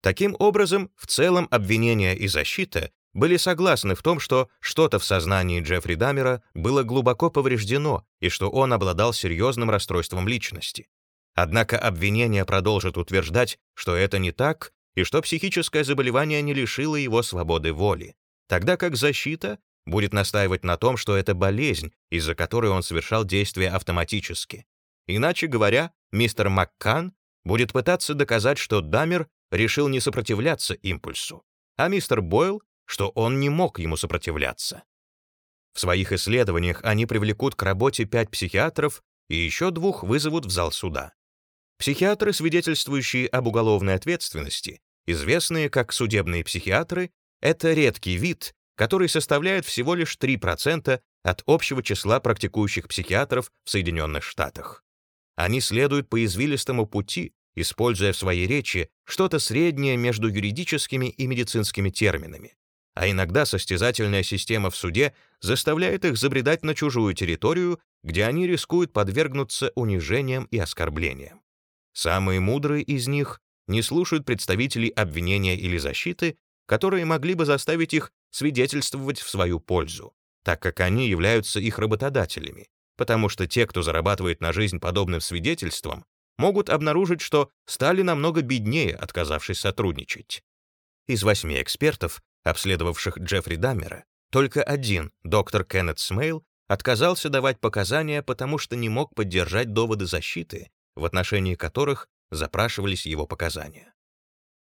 Таким образом, в целом обвинения и защита были согласны в том, что что-то в сознании Джеффри Дамера было глубоко повреждено и что он обладал серьезным расстройством личности. Однако обвинение продолжит утверждать, что это не так и что психическое заболевание не лишило его свободы воли, тогда как защита будет настаивать на том, что это болезнь, из-за которой он совершал действия автоматически. Иначе говоря, мистер Маккан будет пытаться доказать, что Дамер решил не сопротивляться импульсу, а мистер Бойл, что он не мог ему сопротивляться. В своих исследованиях они привлекут к работе пять психиатров и еще двух вызовут в зал суда. Психиатры, свидетельствующие об уголовной ответственности, известные как судебные психиатры, это редкий вид, который составляет всего лишь 3% от общего числа практикующих психиатров в Соединенных Штатах. Они следуют по извилистому пути, используя в своей речи что-то среднее между юридическими и медицинскими терминами. А иногда состязательная система в суде заставляет их забредать на чужую территорию, где они рискуют подвергнуться унижениям и оскорблениям. Самые мудрые из них не слушают представителей обвинения или защиты, которые могли бы заставить их свидетельствовать в свою пользу, так как они являются их работодателями, потому что те, кто зарабатывает на жизнь подобным свидетельством, могут обнаружить, что стали намного беднее, отказавшись сотрудничать. Из восьми экспертов, обследовавших Джеффри Даммера, только один, доктор Кеннет Смейл, отказался давать показания, потому что не мог поддержать доводы защиты, в отношении которых запрашивались его показания.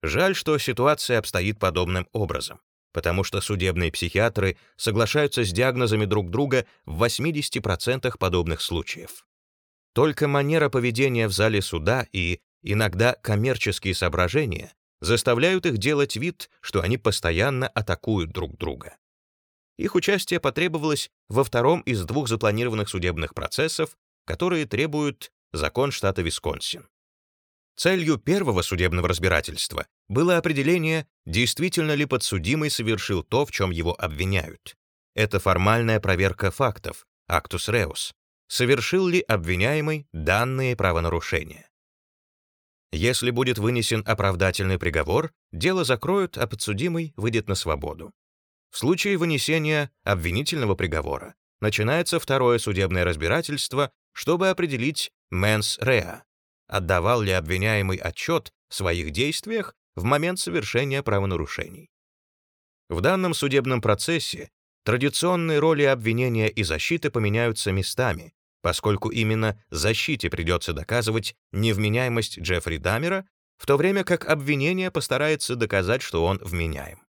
Жаль, что ситуация обстоит подобным образом, потому что судебные психиатры соглашаются с диагнозами друг друга в 80% подобных случаев. Только манера поведения в зале суда и иногда коммерческие соображения заставляют их делать вид, что они постоянно атакуют друг друга. Их участие потребовалось во втором из двух запланированных судебных процессов, которые требуют закон штата Висконсин. Целью первого судебного разбирательства было определение, действительно ли подсудимый совершил то, в чем его обвиняют. Это формальная проверка фактов, actus reus, совершил ли обвиняемый данные правонарушения. Если будет вынесен оправдательный приговор, дело закроют, а подсудимый выйдет на свободу. В случае вынесения обвинительного приговора начинается второе судебное разбирательство, чтобы определить mens rea, отдавал ли обвиняемый отчет в своих действиях в момент совершения правонарушений. В данном судебном процессе традиционные роли обвинения и защиты поменяются местами, поскольку именно защите придется доказывать невменяемость Джеффри Дамера, в то время как обвинение постарается доказать, что он вменяем.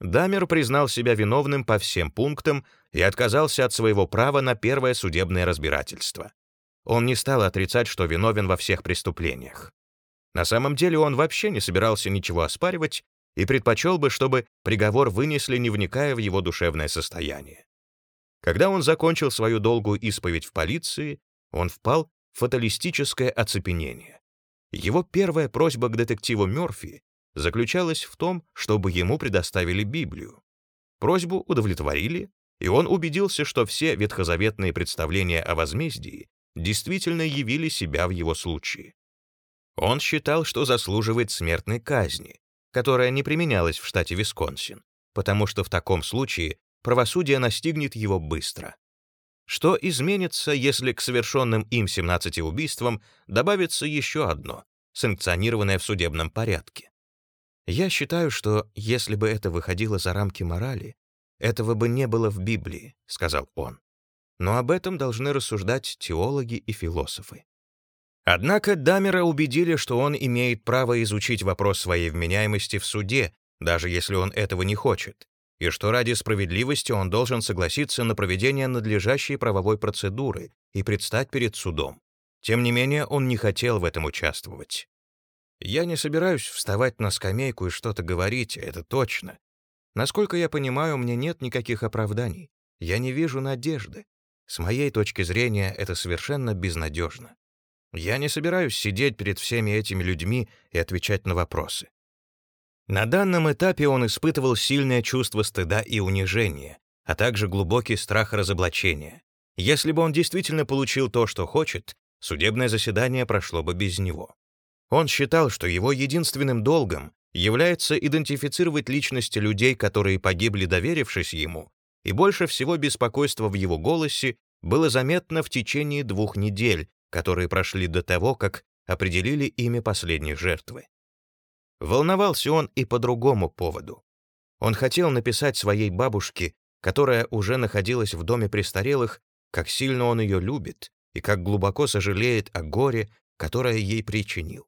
Дамер признал себя виновным по всем пунктам и отказался от своего права на первое судебное разбирательство. Он не стал отрицать, что виновен во всех преступлениях. На самом деле он вообще не собирался ничего оспаривать и предпочел бы, чтобы приговор вынесли, не вникая в его душевное состояние. Когда он закончил свою долгую исповедь в полиции, он впал в фаталистическое оцепенение. Его первая просьба к детективу Мёрфи заключалась в том, чтобы ему предоставили Библию. Просьбу удовлетворили, и он убедился, что все ветхозаветные представления о возмездии действительно явили себя в его случае. Он считал, что заслуживает смертной казни, которая не применялась в штате Висконсин, потому что в таком случае правосудие настигнет его быстро. Что изменится, если к совершенным им 17 убийствам добавится еще одно, санкционированное в судебном порядке? Я считаю, что если бы это выходило за рамки морали, этого бы не было в Библии, сказал он. Но об этом должны рассуждать теологи и философы. Однако Дамера убедили, что он имеет право изучить вопрос своей вменяемости в суде, даже если он этого не хочет, и что ради справедливости он должен согласиться на проведение надлежащей правовой процедуры и предстать перед судом. Тем не менее, он не хотел в этом участвовать. Я не собираюсь вставать на скамейку и что-то говорить, это точно. Насколько я понимаю, мне нет никаких оправданий. Я не вижу надежды. С моей точки зрения, это совершенно безнадежно. Я не собираюсь сидеть перед всеми этими людьми и отвечать на вопросы. На данном этапе он испытывал сильное чувство стыда и унижения, а также глубокий страх разоблачения. Если бы он действительно получил то, что хочет, судебное заседание прошло бы без него. Он считал, что его единственным долгом является идентифицировать личности людей, которые погибли, доверившись ему, и больше всего беспокойства в его голосе было заметно в течение двух недель, которые прошли до того, как определили имя последней жертвы. Волновался он и по другому поводу. Он хотел написать своей бабушке, которая уже находилась в доме престарелых, как сильно он ее любит и как глубоко сожалеет о горе, которое ей причинил.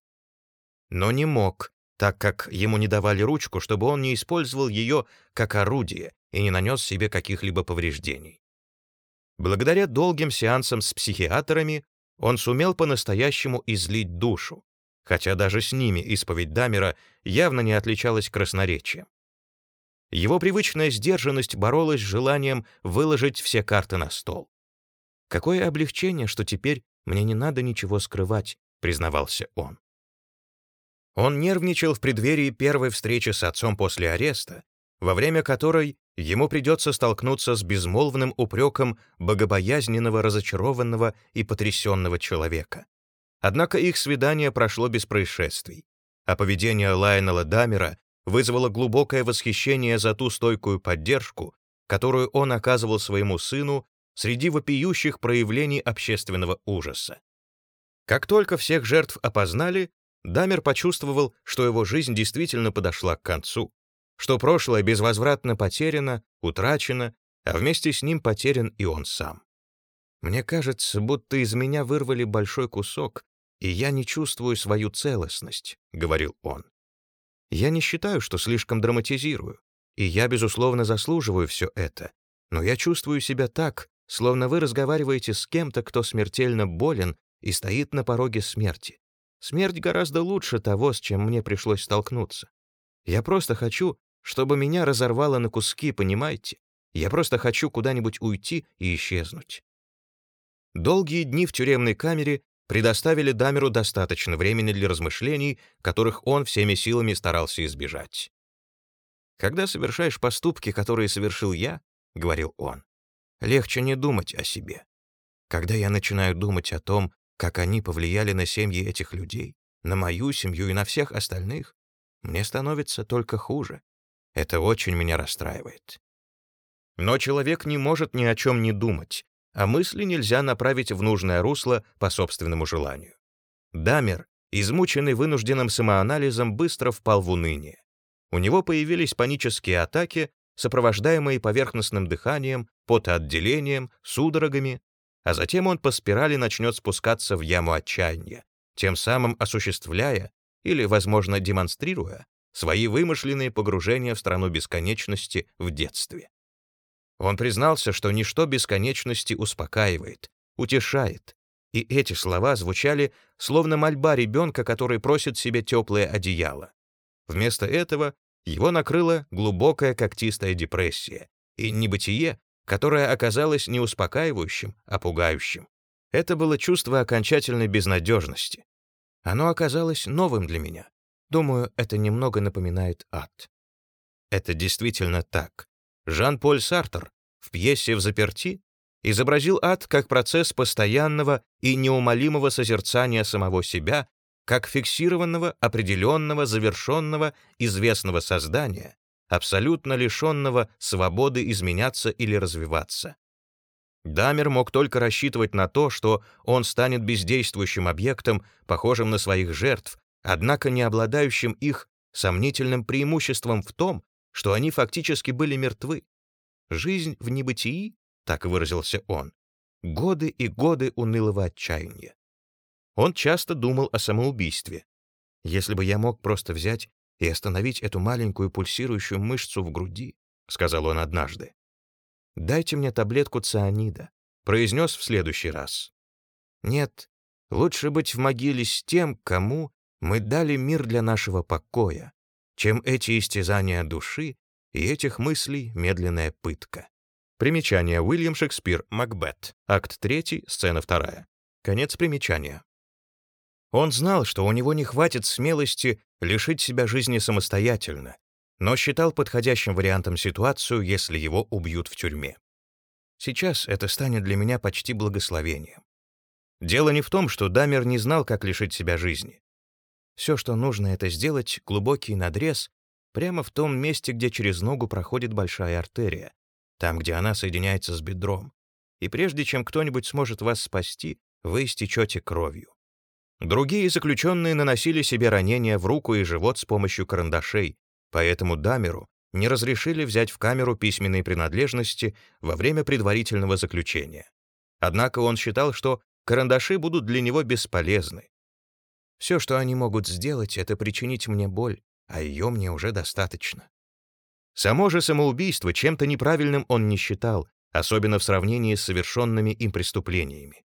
Но не мог, так как ему не давали ручку, чтобы он не использовал ее как орудие и не нанес себе каких-либо повреждений. Благодаря долгим сеансам с психиатрами он сумел по-настоящему излить душу, хотя даже с ними исповедь Дамера явно не отличалась красноречием. Его привычная сдержанность боролась с желанием выложить все карты на стол. «Какое облегчение, что теперь мне не надо ничего скрывать», — признавался он. Он нервничал в преддверии первой встречи с отцом после ареста, во время которой ему придется столкнуться с безмолвным упреком богобоязненного, разочарованного и потрясенного человека. Однако их свидание прошло без происшествий, а поведение Лайнела Дамера вызвало глубокое восхищение за ту стойкую поддержку, которую он оказывал своему сыну среди вопиющих проявлений общественного ужаса. Как только всех жертв опознали, Дамер почувствовал, что его жизнь действительно подошла к концу, что прошлое безвозвратно потеряно, утрачено, а вместе с ним потерян и он сам. Мне кажется, будто из меня вырвали большой кусок, и я не чувствую свою целостность, — говорил он. Я не считаю, что слишком драматизирую, и я, безусловно, заслуживаю все это, но я чувствую себя так, словно вы разговариваете с кем-то, кто смертельно болен и стоит на пороге смерти. Смерть гораздо лучше того, с чем мне пришлось столкнуться. Я просто хочу, чтобы меня разорвало на куски, понимаете? Я просто хочу куда-нибудь уйти и исчезнуть. Долгие дни в тюремной камере предоставили Дамеру достаточно времени для размышлений, которых он всеми силами старался избежать. «Когда совершаешь поступки, которые совершил я, — говорил он, — легче не думать о себе. Когда я начинаю думать о том, как они повлияли на семьи этих людей, на мою семью и на всех остальных, мне становится только хуже. Это очень меня расстраивает. Но человек не может ни о чем не думать, а мысли нельзя направить в нужное русло по собственному желанию. Дамер, измученный вынужденным самоанализом, быстро впал в уныние. У него появились панические атаки, сопровождаемые поверхностным дыханием, потоотделением, судорогами, а затем он по спирали начнет спускаться в яму отчаяния, тем самым осуществляя или, возможно, демонстрируя свои вымышленные погружения в страну бесконечности в детстве. Он признался, что ничто бесконечности успокаивает, утешает, и эти слова звучали словно мольба ребенка, который просит себе теплое одеяло. Вместо этого его накрыла глубокая когтистая депрессия и небытие, которое оказалось не успокаивающим, а пугающим. Это было чувство окончательной безнадежности. Оно оказалось новым для меня. Думаю, это немного напоминает ад. Это действительно так. Жан-Поль Сартер в пьесе «В заперти» изобразил ад как процесс постоянного и неумолимого созерцания самого себя, как фиксированного, определенного, завершенного, известного создания, абсолютно лишенного свободы изменяться или развиваться. Дамер мог только рассчитывать на то, что он станет бездействующим объектом, похожим на своих жертв, однако не обладающим их сомнительным преимуществом в том, что они фактически были мертвы. Жизнь в небытии, так выразился он, годы и годы унылого отчаяния. Он часто думал о самоубийстве. Если бы я мог просто взять и остановить эту маленькую пульсирующую мышцу в груди, сказал он однажды. Дайте мне таблетку цианида, произнес в следующий раз. Нет, лучше быть в могиле с тем, кому мы дали мир для нашего покоя, чем эти истязания души и этих мыслей медленная пытка. Примечание Уильям Шекспир, Макбет, акт 3, сцена 2. Конец примечания. Он знал, что у него не хватит смелости лишить себя жизни самостоятельно, но считал подходящим вариантом ситуацию, если его убьют в тюрьме. Сейчас это станет для меня почти благословением. Дело не в том, что Дамер не знал, как лишить себя жизни. Все, что нужно, это сделать глубокий надрез прямо в том месте, где через ногу проходит большая артерия, там, где она соединяется с бедром. И прежде чем кто-нибудь сможет вас спасти, вы истечете кровью. Другие заключенные наносили себе ранения в руку и живот с помощью карандашей, поэтому Дамеру не разрешили взять в камеру письменные принадлежности во время предварительного заключения. Однако он считал, что карандаши будут для него бесполезны, все, что они могут сделать, это причинить мне боль, а ее мне уже достаточно. Само же самоубийство чем-то неправильным он не считал, особенно в сравнении с совершенными им преступлениями.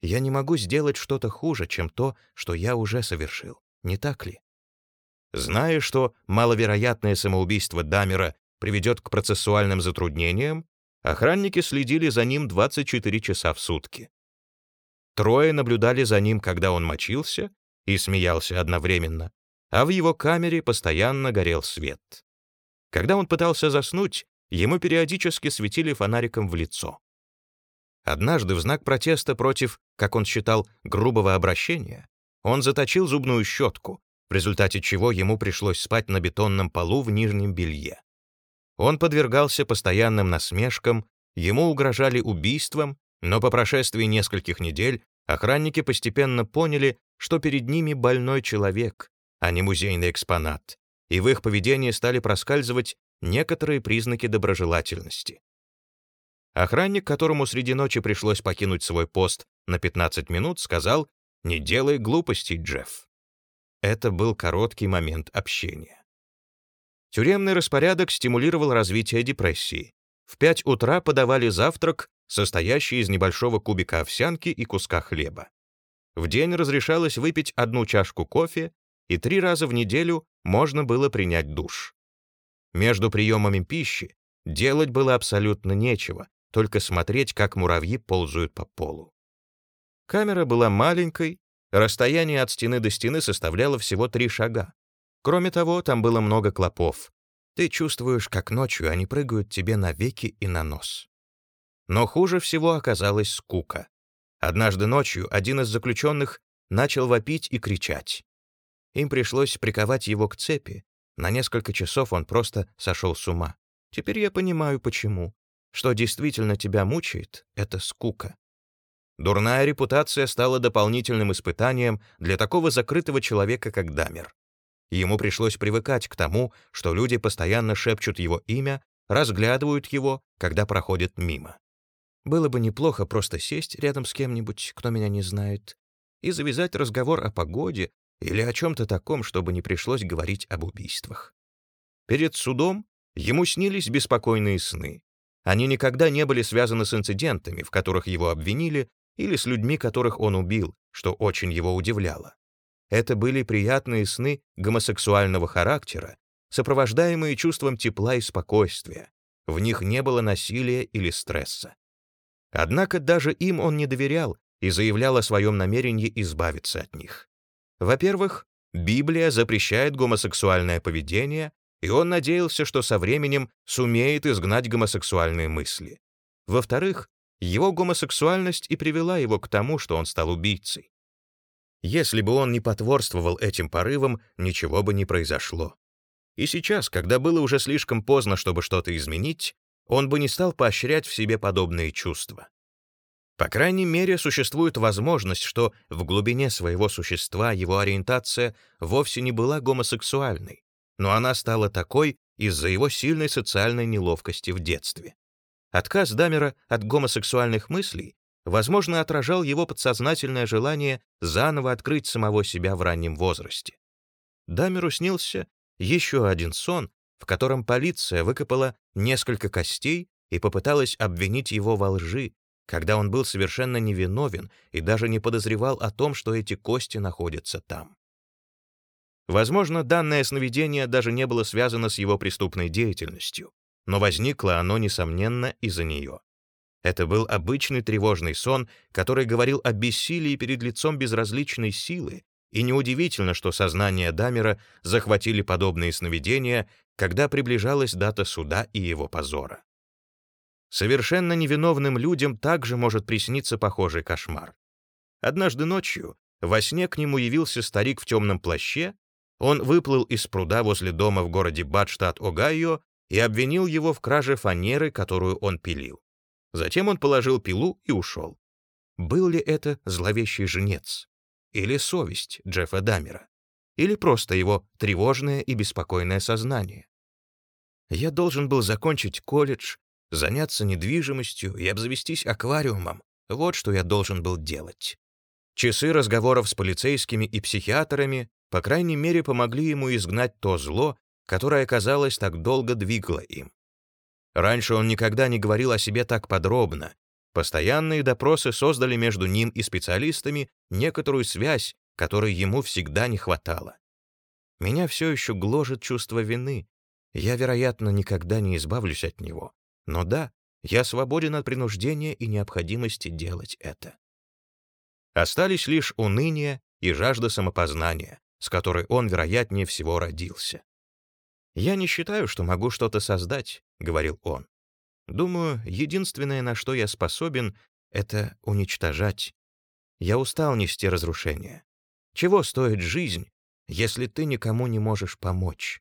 Я не могу сделать что-то хуже, чем то, что я уже совершил, не так ли? Зная, что маловероятное самоубийство Дамера приведет к процессуальным затруднениям, охранники следили за ним 24 часа в сутки. Трое наблюдали за ним, когда он мочился, и смеялся одновременно, а в его камере постоянно горел свет. Когда он пытался заснуть, ему периодически светили фонариком в лицо. Однажды в знак протеста против, как он считал, грубого обращения, он заточил зубную щетку, в результате чего ему пришлось спать на бетонном полу в нижнем белье. Он подвергался постоянным насмешкам, ему угрожали убийством, но по прошествии нескольких недель Охранники постепенно поняли, что перед ними больной человек, а не музейный экспонат, и в их поведении стали проскальзывать некоторые признаки доброжелательности. Охранник, которому среди ночи пришлось покинуть свой пост на 15 минут, сказал «Не делай глупостей, Джефф». Это был короткий момент общения. Тюремный распорядок стимулировал развитие депрессии. В 5 утра подавали завтрак, состоящий из небольшого кубика овсянки и куска хлеба. В день разрешалось выпить одну чашку кофе, и три раза в неделю можно было принять душ. Между приемами пищи делать было абсолютно нечего, только смотреть, как муравьи ползают по полу. Камера была маленькой, расстояние от стены до стены составляло всего три шага. Кроме того, там было много клопов. Ты чувствуешь, как ночью они прыгают тебе на веки и на нос. Но хуже всего оказалась скука. Однажды ночью один из заключенных начал вопить и кричать. Им пришлось приковать его к цепи. На несколько часов он просто сошел с ума. Теперь я понимаю, почему. Что действительно тебя мучает — это скука. Дурная репутация стала дополнительным испытанием для такого закрытого человека, как Дамер. Ему пришлось привыкать к тому, что люди постоянно шепчут его имя, разглядывают его, когда проходят мимо. Было бы неплохо просто сесть рядом с кем-нибудь, кто меня не знает, и завязать разговор о погоде или о чем-то таком, чтобы не пришлось говорить об убийствах. Перед судом ему снились беспокойные сны. Они никогда не были связаны с инцидентами, в которых его обвинили, или с людьми, которых он убил, что очень его удивляло. Это были приятные сны гомосексуального характера, сопровождаемые чувством тепла и спокойствия. В них не было насилия или стресса. Однако даже им он не доверял и заявлял о своем намерении избавиться от них. Во-первых, Библия запрещает гомосексуальное поведение, и он надеялся, что со временем сумеет изгнать гомосексуальные мысли. Во-вторых, его гомосексуальность и привела его к тому, что он стал убийцей. Если бы он не потворствовал этим порывам, ничего бы не произошло. И сейчас, когда было уже слишком поздно, чтобы что-то изменить, он бы не стал поощрять в себе подобные чувства. По крайней мере, существует возможность, что в глубине своего существа его ориентация вовсе не была гомосексуальной, но она стала такой из-за его сильной социальной неловкости в детстве. Отказ Дамера от гомосексуальных мыслей возможно, отражал его подсознательное желание заново открыть самого себя в раннем возрасте. Дамеру снился еще один сон, в котором полиция выкопала несколько костей и попыталась обвинить его во лжи, когда он был совершенно невиновен и даже не подозревал о том, что эти кости находятся там. Возможно, данное сновидение даже не было связано с его преступной деятельностью, но возникло оно, несомненно, из-за нее. Это был обычный тревожный сон, который говорил о бессилии перед лицом безразличной силы, и неудивительно, что сознание Дамера захватили подобные сновидения, когда приближалась дата суда и его позора. Совершенно невиновным людям также может присниться похожий кошмар. Однажды ночью во сне к нему явился старик в темном плаще, он выплыл из пруда возле дома в городе Бад, штат Огайо, и обвинил его в краже фанеры, которую он пилил. Затем он положил пилу и ушел. Был ли это зловещий женец? Или совесть Джеффа Дамера? Или просто его тревожное и беспокойное сознание? Я должен был закончить колледж, заняться недвижимостью и обзавестись аквариумом. Вот что я должен был делать. Часы разговоров с полицейскими и психиатрами, по крайней мере, помогли ему изгнать то зло, которое, казалось, так долго двигало им. Раньше он никогда не говорил о себе так подробно. Постоянные допросы создали между ним и специалистами некоторую связь, которой ему всегда не хватало. Меня все еще гложет чувство вины. Я, вероятно, никогда не избавлюсь от него. Но да, я свободен от принуждения и необходимости делать это. Остались лишь уныние и жажда самопознания, с которой он, вероятнее всего, родился. «Я не считаю, что могу что-то создать», — говорил он. «Думаю, единственное, на что я способен, — это уничтожать. Я устал нести разрушения. Чего стоит жизнь, если ты никому не можешь помочь?»